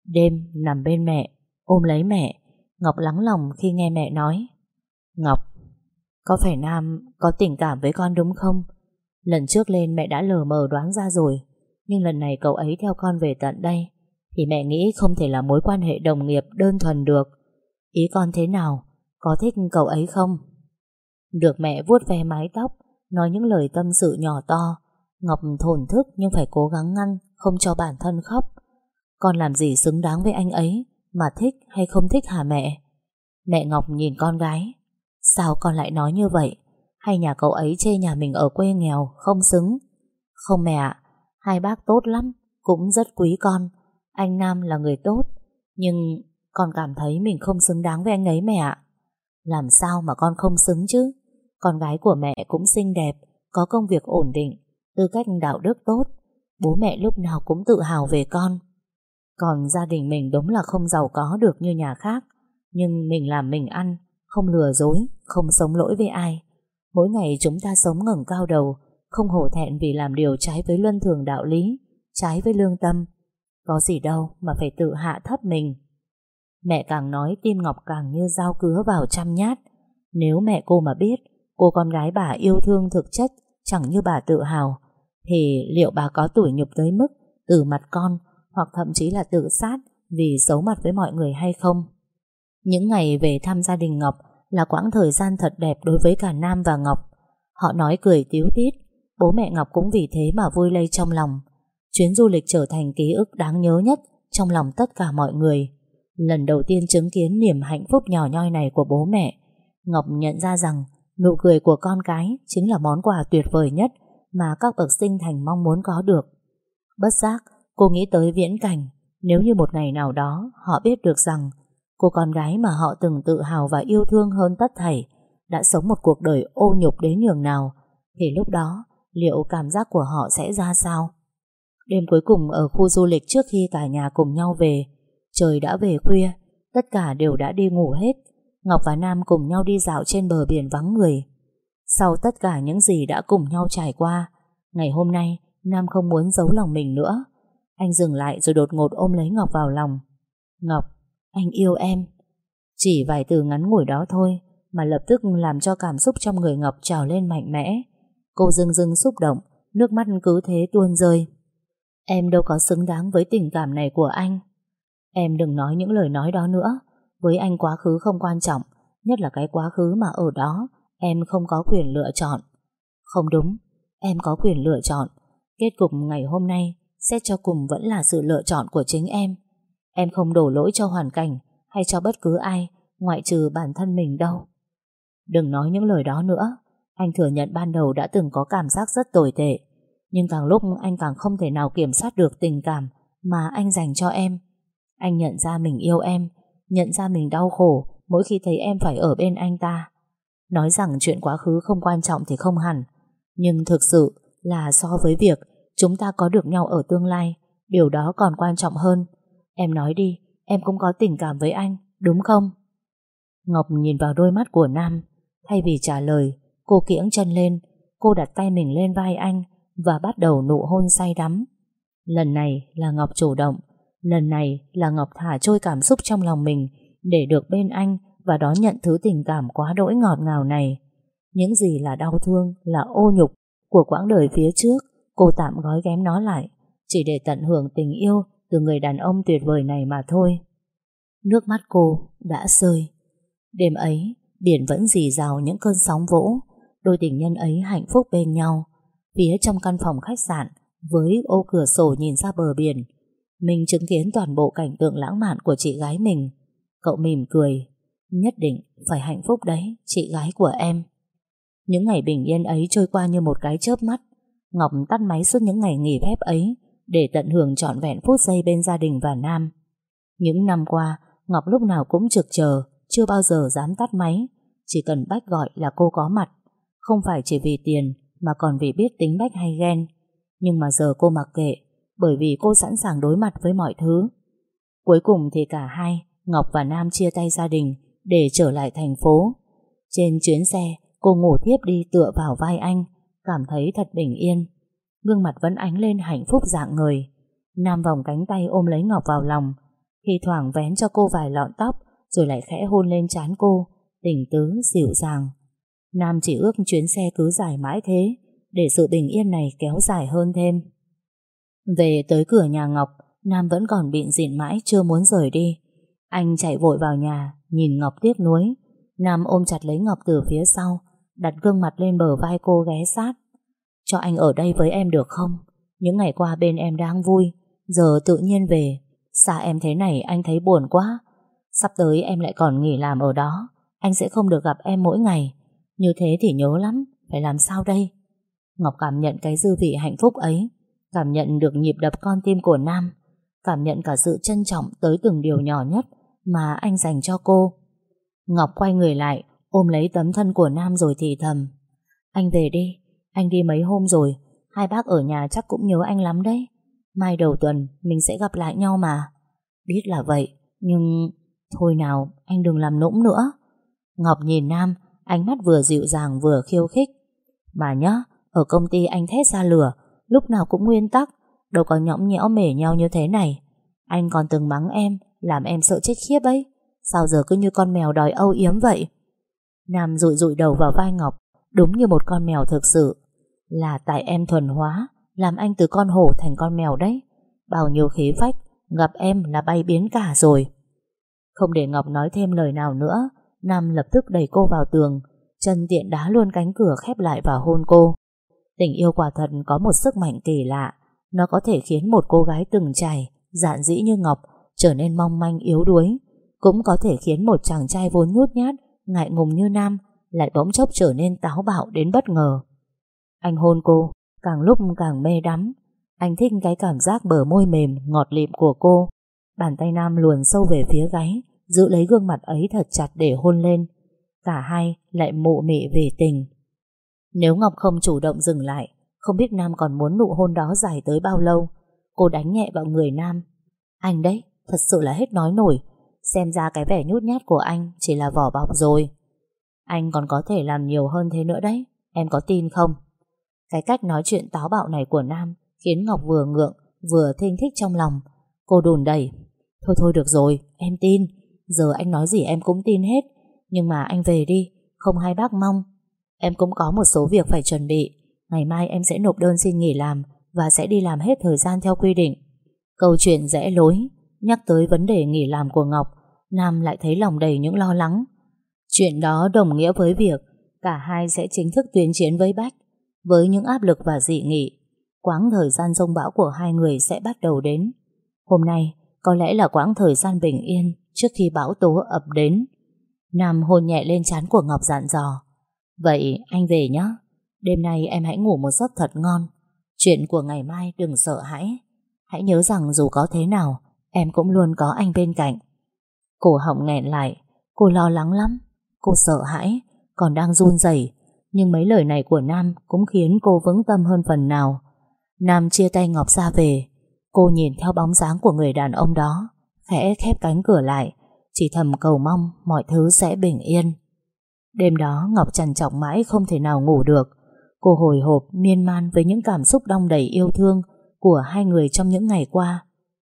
Đêm nằm bên mẹ, Ôm lấy mẹ, Ngọc lắng lòng khi nghe mẹ nói, Ngọc, Có phải Nam có tình cảm với con đúng không? Lần trước lên mẹ đã lờ mờ đoán ra rồi, Nhưng lần này cậu ấy theo con về tận đây, Thì mẹ nghĩ không thể là mối quan hệ đồng nghiệp đơn thuần được. Ý con thế nào, Có thích cậu ấy không? Được mẹ vuốt ve mái tóc, Nói những lời tâm sự nhỏ to, Ngọc thổn thức nhưng phải cố gắng ngăn không cho bản thân khóc. Con làm gì xứng đáng với anh ấy Mà thích hay không thích hả mẹ? Mẹ Ngọc nhìn con gái. Sao con lại nói như vậy? Hay nhà cậu ấy chê nhà mình ở quê nghèo, Không xứng? Không mẹ ạ, Hai bác tốt lắm, Cũng rất quý con. Anh Nam là người tốt, Nhưng con cảm thấy mình không xứng đáng với anh ấy mẹ ạ. Làm sao mà con không xứng chứ? Con gái của mẹ cũng xinh đẹp, Có công việc ổn định, Tư cách đạo đức tốt. Bố mẹ lúc nào cũng tự hào về con. Còn gia đình mình đúng là không giàu có được như nhà khác. Nhưng mình làm mình ăn, Không lừa dối, Không sống lỗi với ai. Mỗi ngày chúng ta sống ngẩng cao đầu, Không hổ thẹn vì làm điều trái với luân thường đạo lý, Trái với lương tâm. Có gì đâu mà phải tự hạ thấp mình. Mẹ càng nói tim Ngọc càng như dao cứa vào trăm nhát. Nếu mẹ cô mà biết Cô con gái bà yêu thương thực chất, Chẳng như bà tự hào thì liệu bà có tủi nhục tới mức Từ mặt con Hoặc thậm chí là tự sát Vì xấu mặt với mọi người hay không? Những ngày về thăm gia đình Ngọc Là quãng thời gian thật đẹp đối với cả Nam và Ngọc. Họ nói cười tiếu tít Bố mẹ Ngọc cũng vì thế mà vui lây trong lòng. Chuyến du lịch trở thành ký ức đáng nhớ nhất Trong lòng tất cả mọi người. Lần đầu tiên chứng kiến niềm hạnh phúc nhỏ nhoi này của bố mẹ, Ngọc nhận ra rằng nụ cười của con cái chính là món quà tuyệt vời nhất mà các bậc sinh thành mong muốn có được. Bất giác, cô nghĩ tới viễn cảnh, nếu như một ngày nào đó họ biết được rằng cô con gái mà họ từng tự hào và yêu thương hơn tất thảy đã sống một cuộc đời ô nhục đến nhường nào, thì lúc đó liệu cảm giác của họ sẽ ra sao? Đêm cuối cùng ở khu du lịch trước khi cả nhà cùng nhau về, Trời đã về khuya, tất cả đều đã đi ngủ hết. Ngọc và Nam cùng nhau đi dạo trên bờ biển vắng người. Sau tất cả những gì đã cùng nhau trải qua, ngày hôm nay Nam không muốn giấu lòng mình nữa. Anh dừng lại rồi đột ngột ôm lấy Ngọc vào lòng. Ngọc, anh yêu em. Chỉ vài từ ngắn ngủi đó thôi mà lập tức làm cho cảm xúc trong người Ngọc trào lên mạnh mẽ. Cô dưng dưng xúc động, nước mắt cứ thế tuôn rơi. Em đâu có xứng đáng với tình cảm này của anh. Em đừng nói những lời nói đó nữa Với anh quá khứ không quan trọng Nhất là cái quá khứ mà ở đó Em không có quyền lựa chọn. Không đúng Em có quyền lựa chọn. Kết cục ngày hôm nay Xét cho cùng vẫn là sự lựa chọn của chính em. Em không đổ lỗi cho hoàn cảnh Hay cho bất cứ ai Ngoại trừ bản thân mình đâu. Đừng nói những lời đó nữa. Anh thừa nhận ban đầu đã từng có cảm giác rất tồi tệ. Nhưng càng lúc anh càng không thể nào kiểm soát được tình cảm Mà anh dành cho em. Anh nhận ra mình yêu em, nhận ra mình đau khổ mỗi khi thấy em phải ở bên anh ta. Nói rằng chuyện quá khứ không quan trọng thì không hẳn, nhưng thực sự là so với việc chúng ta có được nhau ở tương lai, điều đó còn quan trọng hơn. Em nói đi, em cũng có tình cảm với anh, đúng không? Ngọc nhìn vào đôi mắt của Nam, thay vì trả lời, cô kiễng chân lên, cô đặt tay mình lên vai anh và bắt đầu nụ hôn say đắm. Lần này là Ngọc chủ động, lần này là Ngọc thả trôi cảm xúc trong lòng mình để được bên anh và đón nhận thứ tình cảm quá đỗi ngọt ngào này. Những gì là đau thương, là ô nhục của quãng đời phía trước, cô tạm gói ghém nó lại, chỉ để tận hưởng tình yêu từ người đàn ông tuyệt vời này mà thôi. Nước mắt cô đã rơi. Đêm ấy, biển vẫn dì rào những cơn sóng vỗ, đôi tình nhân ấy hạnh phúc bên nhau. Phía trong căn phòng khách sạn, với ô cửa sổ nhìn ra bờ biển, mình chứng kiến toàn bộ cảnh tượng lãng mạn của chị gái mình. Cậu mỉm cười, nhất định phải hạnh phúc đấy, chị gái của em. Những ngày bình yên ấy trôi qua như một cái chớp mắt. Ngọc tắt máy suốt những ngày nghỉ phép ấy để tận hưởng trọn vẹn phút giây bên gia đình và Nam. Những năm qua, Ngọc lúc nào cũng trực chờ, chưa bao giờ dám tắt máy. Chỉ cần Bách gọi là cô có mặt. Không phải chỉ vì tiền, mà còn vì biết tính Bách hay ghen. Nhưng mà giờ cô mặc kệ, bởi vì cô sẵn sàng đối mặt với mọi thứ. Cuối cùng thì cả hai, Ngọc và Nam chia tay gia đình để trở lại thành phố. Trên chuyến xe, cô ngủ thiếp đi tựa vào vai anh, cảm thấy thật bình yên. Gương mặt vẫn ánh lên hạnh phúc dạng người. Nam vòng cánh tay ôm lấy Ngọc vào lòng, thi thoảng vén cho cô vài lọn tóc, rồi lại khẽ hôn lên trán cô, tình tứ, dịu dàng. Nam chỉ ước chuyến xe cứ dài mãi thế, để sự bình yên này kéo dài hơn thêm. Về tới cửa nhà Ngọc, Nam vẫn còn bịn dịn mãi chưa muốn rời đi. Anh chạy vội vào nhà, nhìn Ngọc tiếc nuối. Nam ôm chặt lấy Ngọc từ phía sau, đặt gương mặt lên bờ vai cô ghé sát. Cho anh ở đây với em được không? Những ngày qua bên em đang vui, giờ tự nhiên về. Xa em thế này anh thấy buồn quá. Sắp tới em lại còn nghỉ làm ở đó, anh sẽ không được gặp em mỗi ngày. Như thế thì nhớ lắm, phải làm sao đây? Ngọc cảm nhận cái dư vị hạnh phúc ấy, cảm nhận được nhịp đập con tim của Nam, cảm nhận cả sự trân trọng tới từng điều nhỏ nhất mà anh dành cho cô. Ngọc quay người lại, ôm lấy tấm thân của Nam rồi thì thầm. Anh về đi, anh đi mấy hôm rồi, hai bác ở nhà chắc cũng nhớ anh lắm đấy. Mai đầu tuần mình sẽ gặp lại nhau mà. Biết là vậy, nhưng... Thôi nào, anh đừng làm nũng nữa. Ngọc nhìn Nam, ánh mắt vừa dịu dàng vừa khiêu khích. Mà nhá, ở công ty anh thét ra lửa, lúc nào cũng nguyên tắc, đâu có nhõng nhẽo mể nhau như thế này. Anh còn từng mắng em, làm em sợ chết khiếp ấy. Sao giờ cứ như con mèo đòi âu yếm vậy? Nam rụi rụi đầu vào vai Ngọc, đúng như một con mèo thực sự. Là tại em thuần hóa, làm anh từ con hổ thành con mèo đấy. Bao nhiêu khí phách, gặp em là bay biến cả rồi. Không để Ngọc nói thêm lời nào nữa, Nam lập tức đẩy cô vào tường, chân tiện đá luôn cánh cửa khép lại và hôn cô. Tình yêu quả thật có một sức mạnh kỳ lạ, nó có thể khiến một cô gái từng trải, dạn dĩ như Ngọc, trở nên mong manh yếu đuối, cũng có thể khiến một chàng trai vốn nhút nhát, ngại ngùng như Nam, lại bỗng chốc trở nên táo bạo đến bất ngờ. Anh hôn cô, càng lúc càng mê đắm, anh thích cái cảm giác bờ môi mềm, ngọt lịm của cô. Bàn tay Nam luồn sâu về phía gáy, giữ lấy gương mặt ấy thật chặt để hôn lên. Cả hai lại mụ mị về tình. Nếu Ngọc không chủ động dừng lại, không biết Nam còn muốn nụ hôn đó dài tới bao lâu. Cô đánh nhẹ vào người Nam. Anh đấy, thật sự là hết nói nổi. Xem ra cái vẻ nhút nhát của anh chỉ là vỏ bọc rồi. Anh còn có thể làm nhiều hơn thế nữa đấy. Em có tin không? Cái cách nói chuyện táo bạo này của Nam khiến Ngọc vừa ngượng, vừa thinh thích trong lòng. Cô đùn đẩy. Thôi thôi được rồi, em tin. Giờ anh nói gì em cũng tin hết Nhưng mà anh về đi Không hai bác mong Em cũng có một số việc phải chuẩn bị Ngày mai em sẽ nộp đơn xin nghỉ làm Và sẽ đi làm hết thời gian theo quy định Câu chuyện rẽ lối Nhắc tới vấn đề nghỉ làm của Ngọc Nam lại thấy lòng đầy những lo lắng Chuyện đó đồng nghĩa với việc Cả hai sẽ chính thức tuyên chiến với Bách Với những áp lực và dị nghị Quãng thời gian rông bão của hai người sẽ bắt đầu đến Hôm nay có lẽ là quãng thời gian bình yên trước khi bão tố ập đến. Nam hôn nhẹ lên trán của Ngọc dặn dò. Vậy anh về nhé. Đêm nay em hãy ngủ một giấc thật ngon. Chuyện của ngày mai đừng sợ hãi. Hãy nhớ rằng dù có thế nào, em cũng luôn có anh bên cạnh. Cổ họng nghẹn lại, Cô lo lắng lắm. Cô sợ hãi. Còn đang run rẩy. Nhưng mấy lời này của Nam Cũng khiến cô vững tâm hơn phần nào. Nam chia tay Ngọc ra về. Cô nhìn theo bóng dáng của người đàn ông đó Khẽ khép cánh cửa lại Chỉ thầm cầu mong mọi thứ sẽ bình yên. Đêm đó Ngọc trằn trọc mãi không thể nào ngủ được. Cô hồi hộp miên man với những cảm xúc đong đầy yêu thương Của hai người trong những ngày qua.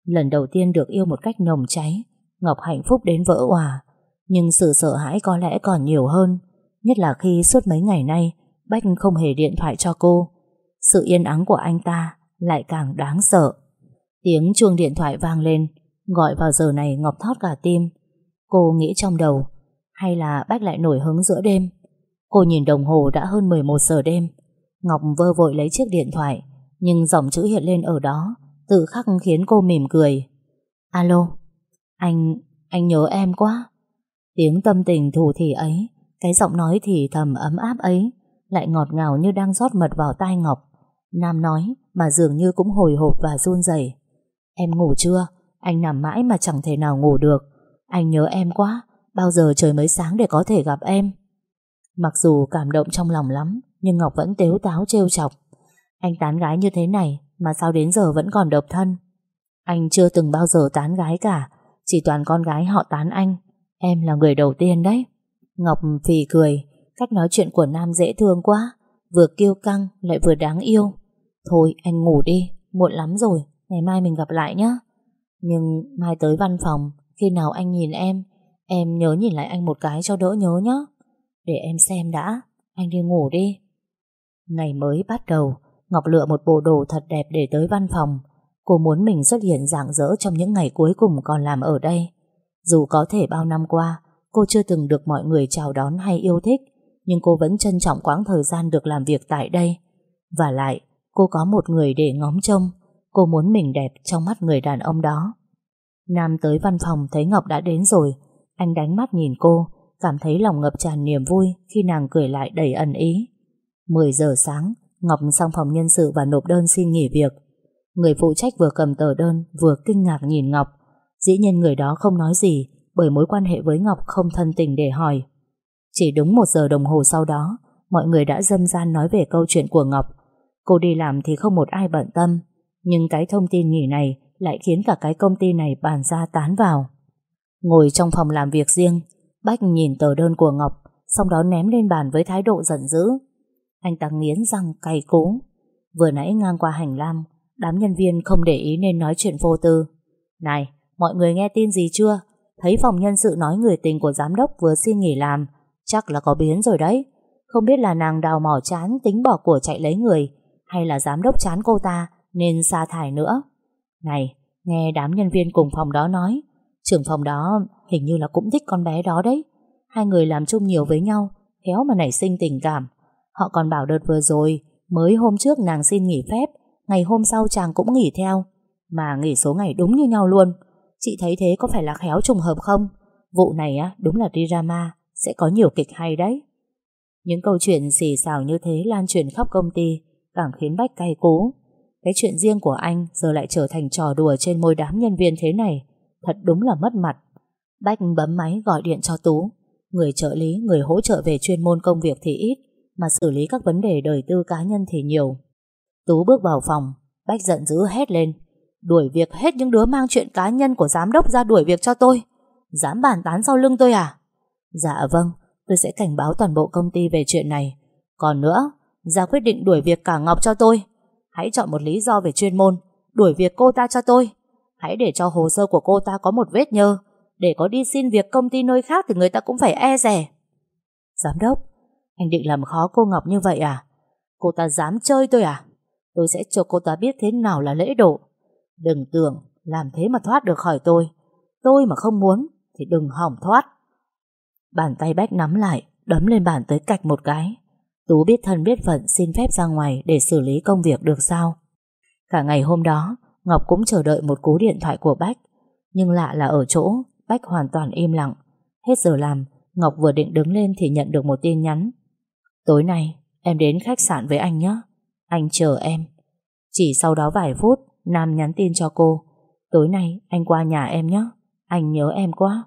Lần đầu tiên được yêu một cách nồng cháy, Ngọc hạnh phúc đến vỡ òa. Nhưng sự sợ hãi có lẽ còn nhiều hơn, Nhất là khi suốt mấy ngày nay, Bách không hề điện thoại cho cô. Sự yên ắng của anh ta Lại càng đáng sợ. Tiếng chuông điện thoại vang lên, Gọi vào giờ này Ngọc thót cả tim. Cô nghĩ trong đầu, Hay là Bách lại nổi hứng giữa đêm? Cô nhìn đồng hồ đã hơn 11 giờ đêm. Ngọc vơ vội lấy chiếc điện thoại, Nhưng dòng chữ hiện lên ở đó Tự khắc khiến cô mỉm cười. Alo Anh, anh nhớ em quá. Tiếng tâm tình thủ thỉ ấy Cái giọng nói thì thầm ấm áp ấy Lại ngọt ngào như đang rót mật vào tai Ngọc. Nam nói Mà dường như cũng hồi hộp và run rẩy. Em ngủ chưa? Anh nằm mãi mà chẳng thể nào ngủ được. Anh nhớ em quá Bao giờ trời mới sáng để có thể gặp em? Mặc dù cảm động trong lòng lắm Nhưng Ngọc vẫn tếu táo trêu chọc. Anh tán gái như thế này mà sao đến giờ vẫn còn độc thân. Anh chưa từng bao giờ tán gái cả, Chỉ toàn con gái họ tán anh. Em là người đầu tiên đấy. Ngọc phì cười, Cách nói chuyện của Nam dễ thương quá, Vừa kiêu căng lại vừa đáng yêu. Thôi, anh ngủ đi, Muộn lắm rồi, Ngày mai mình gặp lại nhé Nhưng mai tới văn phòng, Khi nào anh nhìn em Em nhớ nhìn lại anh một cái cho đỡ nhớ nhé để em xem đã, Anh đi ngủ đi. Ngày mới bắt đầu Ngọc lựa một bộ đồ thật đẹp để tới văn phòng. Cô muốn mình xuất hiện rạng rỡ Trong những ngày cuối cùng còn làm ở đây. Dù có thể bao năm qua Cô chưa từng được mọi người chào đón hay yêu thích Nhưng cô vẫn trân trọng quãng thời gian Được làm việc tại đây. Và lại cô có một người để ngóng trông. Cô muốn mình đẹp trong mắt người đàn ông đó. Nam tới văn phòng thấy Ngọc đã đến rồi. Anh đánh mắt nhìn cô cảm thấy lòng ngập tràn niềm vui khi nàng cười lại đầy ẩn ý. 10 giờ sáng, Ngọc sang phòng nhân sự và nộp đơn xin nghỉ việc. Người phụ trách vừa cầm tờ đơn vừa kinh ngạc nhìn Ngọc. Dĩ nhiên người đó không nói gì bởi mối quan hệ với Ngọc không thân tình để hỏi. Chỉ đúng một giờ đồng hồ sau đó, mọi người đã dâm gian nói về câu chuyện của Ngọc. Cô đi làm thì không một ai bận tâm, nhưng cái thông tin nghỉ này lại khiến cả cái công ty này bàn ra tán vào. Ngồi trong phòng làm việc riêng, Bách nhìn tờ đơn của Ngọc Xong đó ném lên bàn với thái độ giận dữ anh ta nghiến răng cay cú Vừa nãy ngang qua hành lang Đám nhân viên không để ý nên nói chuyện vô tư. Này Mọi người nghe tin gì chưa? Thấy phòng nhân sự nói người tình của giám đốc Vừa xin nghỉ làm Chắc là có biến rồi đấy. Không biết là nàng đào mỏ chán tính bỏ của chạy lấy người Hay là giám đốc chán cô ta Nên sa thải nữa. Này nghe đám nhân viên cùng phòng đó nói Trưởng phòng đó hình như là cũng thích con bé đó đấy. Hai người làm chung nhiều với nhau, khéo mà nảy sinh tình cảm. Họ còn bảo đợt vừa rồi, mới hôm trước nàng xin nghỉ phép, ngày hôm sau chàng cũng nghỉ theo. Mà nghỉ số ngày đúng như nhau luôn. Chị thấy thế có phải là khéo trùng hợp không? Vụ này á, đúng là drama, sẽ có nhiều kịch hay đấy. Những câu chuyện xì xào như thế lan truyền khắp công ty, càng khiến Bách cay cú. Cái chuyện riêng của anh giờ lại trở thành trò đùa trên môi đám nhân viên thế này. Thật đúng là mất mặt. Bách bấm máy gọi điện cho Tú. Người trợ lý, người hỗ trợ về chuyên môn công việc thì ít, mà xử lý các vấn đề đời tư cá nhân thì nhiều. Tú bước vào phòng, Bách giận dữ hét lên. Đuổi việc hết những đứa mang chuyện cá nhân của giám đốc ra đuổi việc cho tôi. Dám bàn tán sau lưng tôi à? Dạ vâng, tôi sẽ cảnh báo toàn bộ công ty về chuyện này. Còn nữa, ra quyết định đuổi việc cả Ngọc cho tôi. Hãy chọn một lý do về chuyên môn, đuổi việc cô ta cho tôi. Hãy để cho hồ sơ của cô ta có một vết nhơ, để có đi xin việc công ty nơi khác thì người ta cũng phải e rẻ. Giám đốc, anh định làm khó cô Ngọc như vậy à? Cô ta dám chơi tôi à? Tôi sẽ cho cô ta biết thế nào là lễ độ. Đừng tưởng làm thế mà thoát được khỏi tôi. Tôi mà không muốn thì đừng hỏng thoát. Bàn tay Bách nắm lại, đấm lên bàn tới cạch một cái. Tú biết thân biết phận xin phép ra ngoài để xử lý công việc được sao. Cả ngày hôm đó, Ngọc cũng chờ đợi một cú điện thoại của Bách. Nhưng lạ là ở chỗ, Bách hoàn toàn im lặng. Hết giờ làm, Ngọc vừa định đứng lên thì nhận được một tin nhắn. Tối nay, em đến khách sạn với anh nhé. Anh chờ em. Chỉ sau đó vài phút, Nam nhắn tin cho cô. Tối nay, anh qua nhà em nhé. Anh nhớ em quá.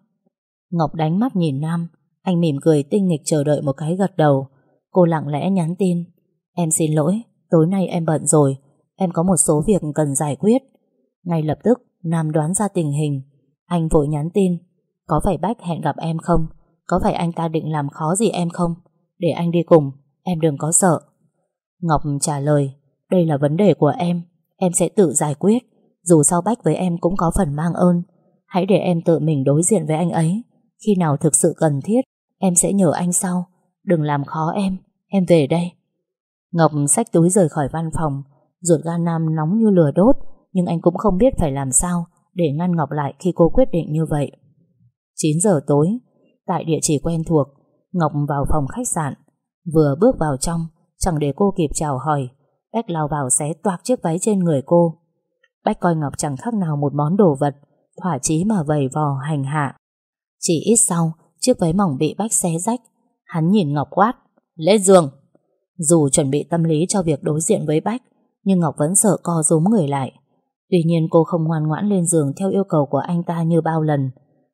Ngọc đánh mắt nhìn Nam Anh mỉm cười tinh nghịch chờ đợi một cái gật đầu Cô lặng lẽ nhắn tin Em xin lỗi, tối nay em bận rồi Em có một số việc cần giải quyết Ngay lập tức Nam đoán ra tình hình Anh vội nhắn tin Có phải Bách hẹn gặp em không Có phải anh ta định làm khó gì em không để anh đi cùng, em đừng có sợ. Ngọc trả lời Đây là vấn đề của em Em sẽ tự giải quyết. Dù sao Bách với em cũng có phần mang ơn. Hãy để em tự mình đối diện với anh ấy. Khi nào thực sự cần thiết Em sẽ nhờ anh sau. Đừng làm khó em, em về đây. Ngọc xách túi rời khỏi văn phòng. Ruột gan Nam nóng như lửa đốt Nhưng anh cũng không biết phải làm sao Để ngăn Ngọc lại khi cô quyết định như vậy. 9 giờ tối Tại địa chỉ quen thuộc Ngọc vào phòng khách sạn, Vừa bước vào trong, Chẳng để cô kịp chào hỏi, Bách lao vào xé toạc chiếc váy trên người cô. Bách coi Ngọc chẳng khác nào một món đồ vật, Thỏa chí mà vầy vò hành hạ. Chỉ ít sau, Chiếc váy mỏng bị Bách xé rách, Hắn nhìn Ngọc quát Lên giường Dù chuẩn bị tâm lý cho việc đối diện với Bách, Nhưng Ngọc vẫn sợ co rúm người lại. Tuy nhiên cô không ngoan ngoãn lên giường Theo yêu cầu của anh ta như bao lần.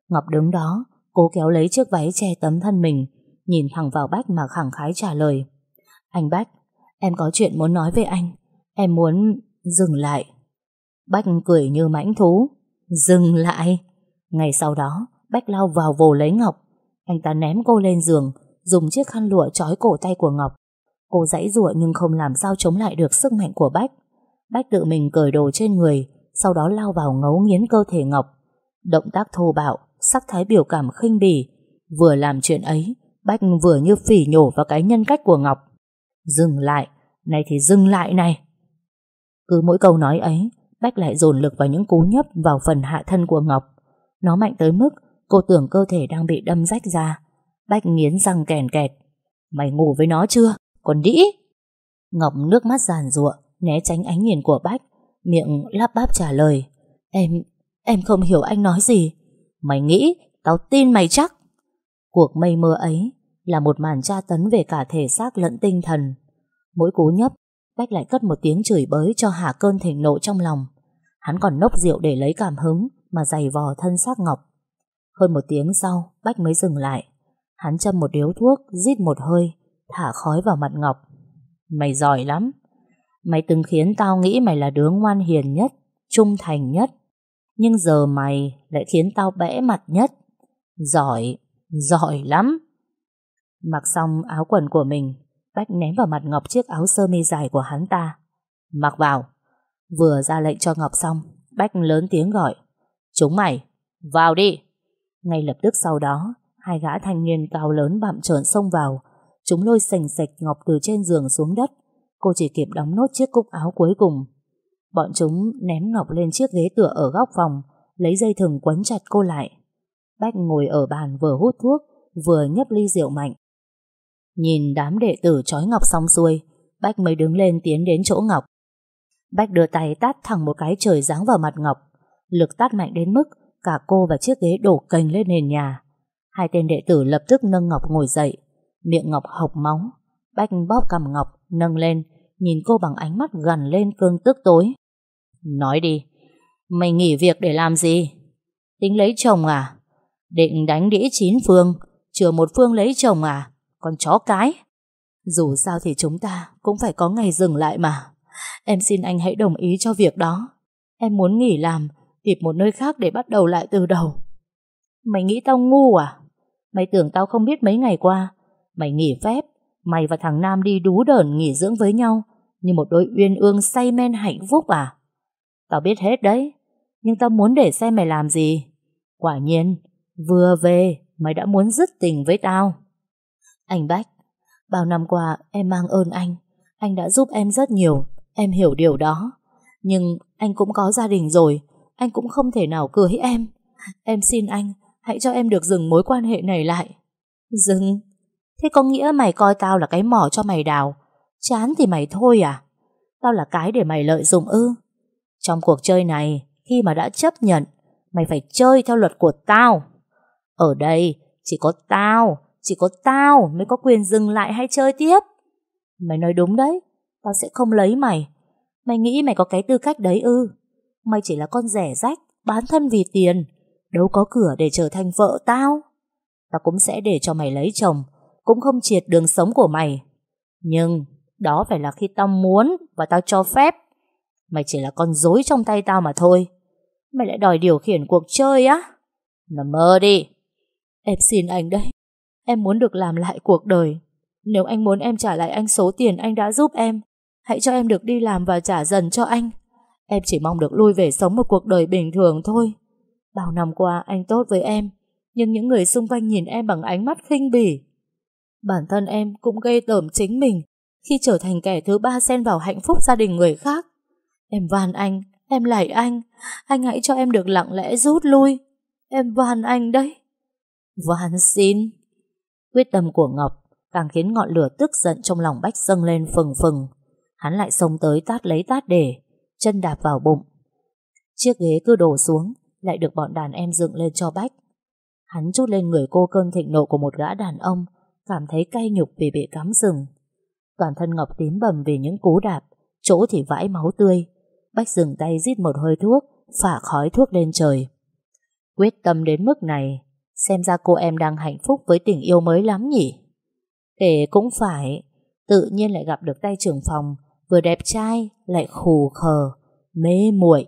Ngọc đứng đó, Cố kéo lấy chiếc váy che tấm thân mình Nhìn thẳng vào Bách mà khẳng khái trả lời. Anh Bách, Em có chuyện muốn nói với anh. Em muốn dừng lại. Bách cười như mãnh thú. Dừng lại? Ngày sau đó, Bách lao vào vồ lấy Ngọc. Anh ta ném cô lên giường, Dùng chiếc khăn lụa trói cổ tay của Ngọc. Cô dãy rụa nhưng không làm sao chống lại được sức mạnh của Bách. Bách tự mình cởi đồ trên người, Sau đó lao vào ngấu nghiến cơ thể Ngọc. Động tác thô bạo, Sắc thái biểu cảm khinh bỉ, Vừa làm chuyện ấy Bách vừa như phỉ nhổ vào cái nhân cách của Ngọc. Dừng lại Này thì dừng lại này. Cứ mỗi câu nói ấy Bách lại dồn lực vào những cú nhấp vào phần hạ thân của Ngọc. Nó mạnh tới mức Cô tưởng cơ thể đang bị đâm rách ra. Bách nghiến răng kèn kẹt. Mày ngủ với nó chưa? Còn đĩ? Ngọc nước mắt giàn ruộng, Né tránh ánh nhìn của Bách Miệng lắp bắp trả lời. Em, em không hiểu anh nói gì. Mày nghĩ tao tin mày chắc? Cuộc mây mưa ấy là một màn tra tấn về cả thể xác lẫn tinh thần. Mỗi cú nhấp, Bách lại cất một tiếng chửi bới cho hạ cơn thịnh nộ trong lòng. Hắn còn nốc rượu để lấy cảm hứng Mà giày vò thân xác Ngọc. Hơn một tiếng sau, Bách mới dừng lại. Hắn châm một điếu thuốc, Rít một hơi, Thả khói vào mặt Ngọc. Mày giỏi lắm. Mày từng khiến tao nghĩ mày là đứa ngoan hiền nhất, Trung thành nhất, Nhưng giờ mày lại khiến tao bẽ mặt nhất. Giỏi Giỏi lắm. Mặc xong áo quần của mình Bách ném vào mặt Ngọc chiếc áo sơ mi dài của hắn ta. Mặc vào. Vừa ra lệnh cho Ngọc xong Bách lớn tiếng gọi. Chúng mày, vào đi. Ngay lập tức sau đó Hai gã thanh niên cao lớn bạm trợn xông vào. Chúng lôi sành sạch Ngọc từ trên giường xuống đất. Cô chỉ kịp đóng nốt chiếc cúc áo cuối cùng. Bọn chúng ném Ngọc lên chiếc ghế tựa ở góc phòng Lấy dây thừng quấn chặt cô lại. Bách ngồi ở bàn vừa hút thuốc Vừa nhấp ly rượu mạnh. Nhìn đám đệ tử trói Ngọc xong xuôi, Bách mới đứng lên tiến đến chỗ Ngọc. Bách đưa tay tát thẳng một cái trời giáng vào mặt Ngọc. Lực tát mạnh đến mức Cả cô và chiếc ghế đổ cành lên nền nhà. Hai tên đệ tử lập tức nâng Ngọc ngồi dậy. Miệng Ngọc hộc móng. Bách bóp cầm Ngọc, nâng lên, Nhìn cô bằng ánh mắt gần lên cương tức tối. Nói đi, Mày nghỉ việc để làm gì? Tính lấy chồng à? Định đánh đĩ chín phương, Chừa một phương lấy chồng à? Con chó cái. Dù sao thì chúng ta cũng phải có ngày dừng lại mà. Em xin anh hãy đồng ý cho việc đó. Em muốn nghỉ làm, Tìm một nơi khác để bắt đầu lại từ đầu. Mày nghĩ tao ngu à? Mày tưởng tao không biết mấy ngày qua. Mày nghỉ phép, Mày và thằng Nam đi đú đờn nghỉ dưỡng với nhau, Như một đôi uyên ương say men hạnh phúc à? Tao biết hết đấy, Nhưng tao muốn để xem mày làm gì. Quả nhiên, Vừa về, Mày đã muốn dứt tình với tao. Anh Bách, Bao năm qua em mang ơn anh. Anh đã giúp em rất nhiều, Em hiểu điều đó. Nhưng anh cũng có gia đình rồi, Anh cũng không thể nào cưới em. Em xin anh, Hãy cho em được dừng mối quan hệ này lại. Dừng? Thế có nghĩa mày coi tao là cái mỏ cho mày đào. Chán thì mày thôi à? Tao là cái để mày lợi dụng ư? Trong cuộc chơi này, Khi mà đã chấp nhận, Mày phải chơi theo luật của tao. Ở đây chỉ có tao chỉ có tao mới có quyền dừng lại hay chơi tiếp. Mày nói đúng đấy, Tao sẽ không lấy mày. Mày nghĩ mày có cái tư cách đấy ư? Mày chỉ là con rẻ rách, Bán thân vì tiền, Đâu có cửa để trở thành vợ tao. Tao cũng sẽ để cho mày lấy chồng, Cũng không triệt đường sống của mày. Nhưng đó phải là khi tao muốn Và tao cho phép. Mày chỉ là con rối trong tay tao mà thôi. Mày lại đòi điều khiển cuộc chơi á. Nằm mơ đi. Em xin anh đấy. Em muốn được làm lại cuộc đời. Nếu anh muốn em trả lại anh số tiền anh đã giúp em, Hãy cho em được đi làm và trả dần cho anh. Em chỉ mong được lui về sống một cuộc đời bình thường thôi. Bao năm qua anh tốt với em, Nhưng những người xung quanh nhìn em bằng ánh mắt khinh bỉ. Bản thân em cũng gây tởm chính mình Khi trở thành kẻ thứ ba xen vào hạnh phúc gia đình người khác. Em van anh, Em lạy anh Anh hãy cho em được lặng lẽ rút lui. Em van anh đấy. Van xin. Quyết tâm của Ngọc càng khiến ngọn lửa tức giận trong lòng Bách dâng lên phừng phừng. Hắn lại xông tới tát lấy tát để, Chân đạp vào bụng. Chiếc ghế cứ đổ xuống, Lại được bọn đàn em dựng lên cho Bách. Hắn chút lên người cô cơn thịnh nộ của một gã đàn ông, Cảm thấy cay nhục vì bị cắm sừng. Toàn thân Ngọc tím bầm vì những cú đạp, Chỗ thì vãi máu tươi. Bách dừng tay rít một hơi thuốc, Phả khói thuốc lên trời. Quyết tâm đến mức này Xem ra cô em đang hạnh phúc với tình yêu mới lắm nhỉ? Kể cũng phải, Tự nhiên lại gặp được tay trưởng phòng, Vừa đẹp trai, Lại khù khờ, Mê muội.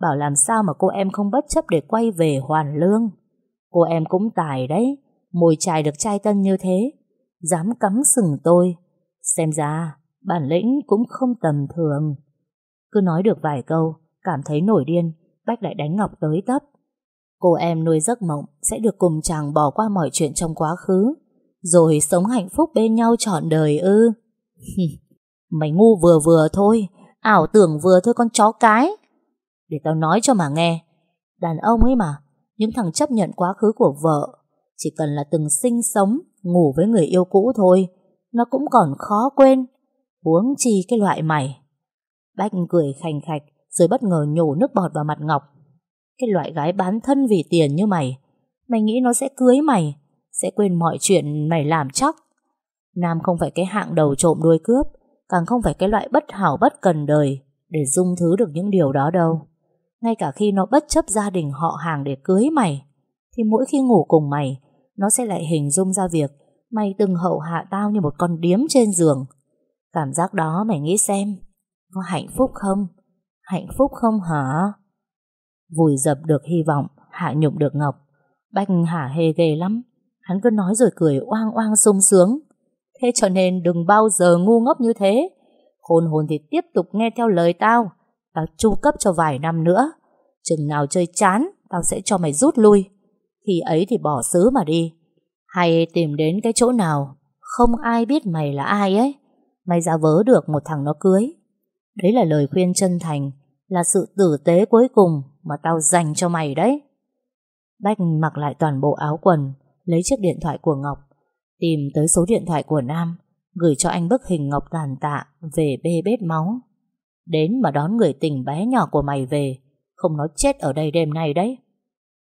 Bảo làm sao mà cô em không bất chấp để quay về hoàn lương? Cô em cũng tài đấy, Mồi chài được trai tân như thế. Dám cắm sừng tôi. Xem ra, Bản lĩnh cũng không tầm thường. Cứ nói được vài câu, Cảm thấy nổi điên, Bách lại đánh Ngọc tới tấp. Cô em nuôi giấc mộng Sẽ được cùng chàng bỏ qua mọi chuyện trong quá khứ, Rồi sống hạnh phúc bên nhau trọn đời ư? Mày ngu vừa vừa thôi, Ảo tưởng vừa thôi con chó cái. Để tao nói cho mà nghe. Đàn ông ấy mà, Những thằng chấp nhận quá khứ của vợ, Chỉ cần là từng sinh sống, Ngủ với người yêu cũ thôi, Nó cũng còn khó quên. Huống chi cái loại mày. Bách cười khành khạch, Rồi bất ngờ nhổ nước bọt vào mặt Ngọc. Cái loại gái bán thân vì tiền như mày Mày nghĩ nó sẽ cưới mày, Sẽ quên mọi chuyện mày làm chắc Nam không phải cái hạng đầu trộm đuôi cướp, Càng không phải cái loại bất hảo bất cần đời Để dung thứ được những điều đó đâu Ngay cả khi nó bất chấp gia đình họ hàng để cưới mày, Thì mỗi khi ngủ cùng mày, Nó sẽ lại hình dung ra việc Mày từng hậu hạ tao như một con điếm trên giường Cảm giác đó mày nghĩ xem, Có hạnh phúc không? Hạnh phúc không hả? Vùi dập được hy vọng Hạ nhục được Ngọc Bách hả hê ghê lắm Hắn cứ nói rồi cười oang oang sung sướng Thế cho nên đừng bao giờ ngu ngốc như thế. Khôn hồn thì tiếp tục nghe theo lời tao. Tao chu cấp cho vài năm nữa. Chừng nào chơi chán, tao sẽ cho mày rút lui. Khi ấy thì bỏ xứ mà đi. Hay tìm đến cái chỗ nào không ai biết mày là ai ấy. Mày ra vớ được một thằng nó cưới. Đấy là lời khuyên chân thành, là sự tử tế cuối cùng mà tao dành cho mày đấy. Bách mặc lại toàn bộ áo quần, lấy chiếc điện thoại của Ngọc Tìm tới số điện thoại của Nam Gửi cho anh bức hình Ngọc tàn tạ Về bê bết máu. Đến mà đón người tình bé nhỏ của mày về Không nói chết ở đây đêm nay đấy.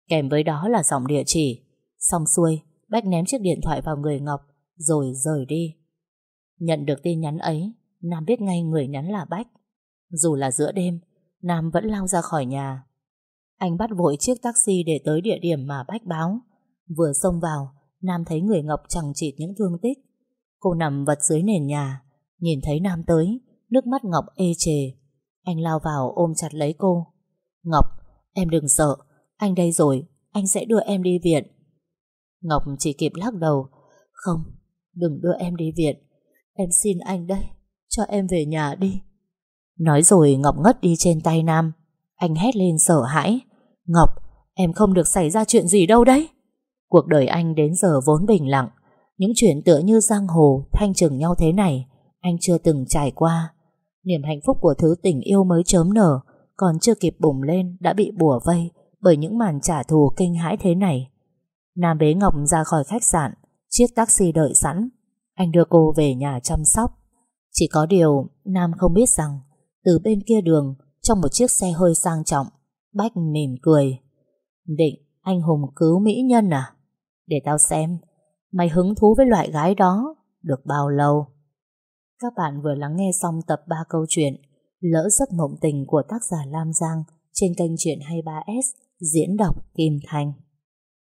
Kèm với đó là dòng địa chỉ. Xong xuôi Bách ném chiếc điện thoại vào người Ngọc Rồi rời đi. Nhận được tin nhắn ấy Nam biết ngay người nhắn là Bách. Dù là giữa đêm Nam vẫn lao ra khỏi nhà Anh bắt vội chiếc taxi để tới địa điểm mà Bách báo Vừa xông vào Nam thấy người Ngọc chẳng chịt những thương tích. Cô nằm vật dưới nền nhà, nhìn thấy Nam tới, nước mắt Ngọc ê chề. Anh lao vào ôm chặt lấy cô. Ngọc, em đừng sợ, anh đây rồi, anh sẽ đưa em đi viện. Ngọc chỉ kịp lắc đầu. Không, đừng đưa em đi viện. Em xin anh đây, cho em về nhà đi. Nói rồi Ngọc ngất đi trên tay Nam. Anh hét lên sợ hãi. Ngọc, em không được xảy ra chuyện gì đâu đấy. Cuộc đời anh đến giờ vốn bình lặng Những chuyện tựa như giang hồ Thanh trừng nhau thế này Anh chưa từng trải qua Niềm hạnh phúc của thứ tình yêu mới chớm nở Còn chưa kịp bùng lên Đã bị bùa vây Bởi những màn trả thù kinh hãi thế này Nam bế Ngọc ra khỏi khách sạn Chiếc taxi đợi sẵn Anh đưa cô về nhà chăm sóc Chỉ có điều Nam không biết rằng từ bên kia đường, Trong một chiếc xe hơi sang trọng. Bách mỉm cười. Định, anh hùng cứu mỹ nhân à? Để tao xem, Mày hứng thú với loại gái đó, Được bao lâu? Các bạn vừa lắng nghe xong tập 3 câu chuyện, Lỡ giấc mộng tình của tác giả Lam Giang Trên kênh Chuyện 23S Diễn đọc Kim Thành.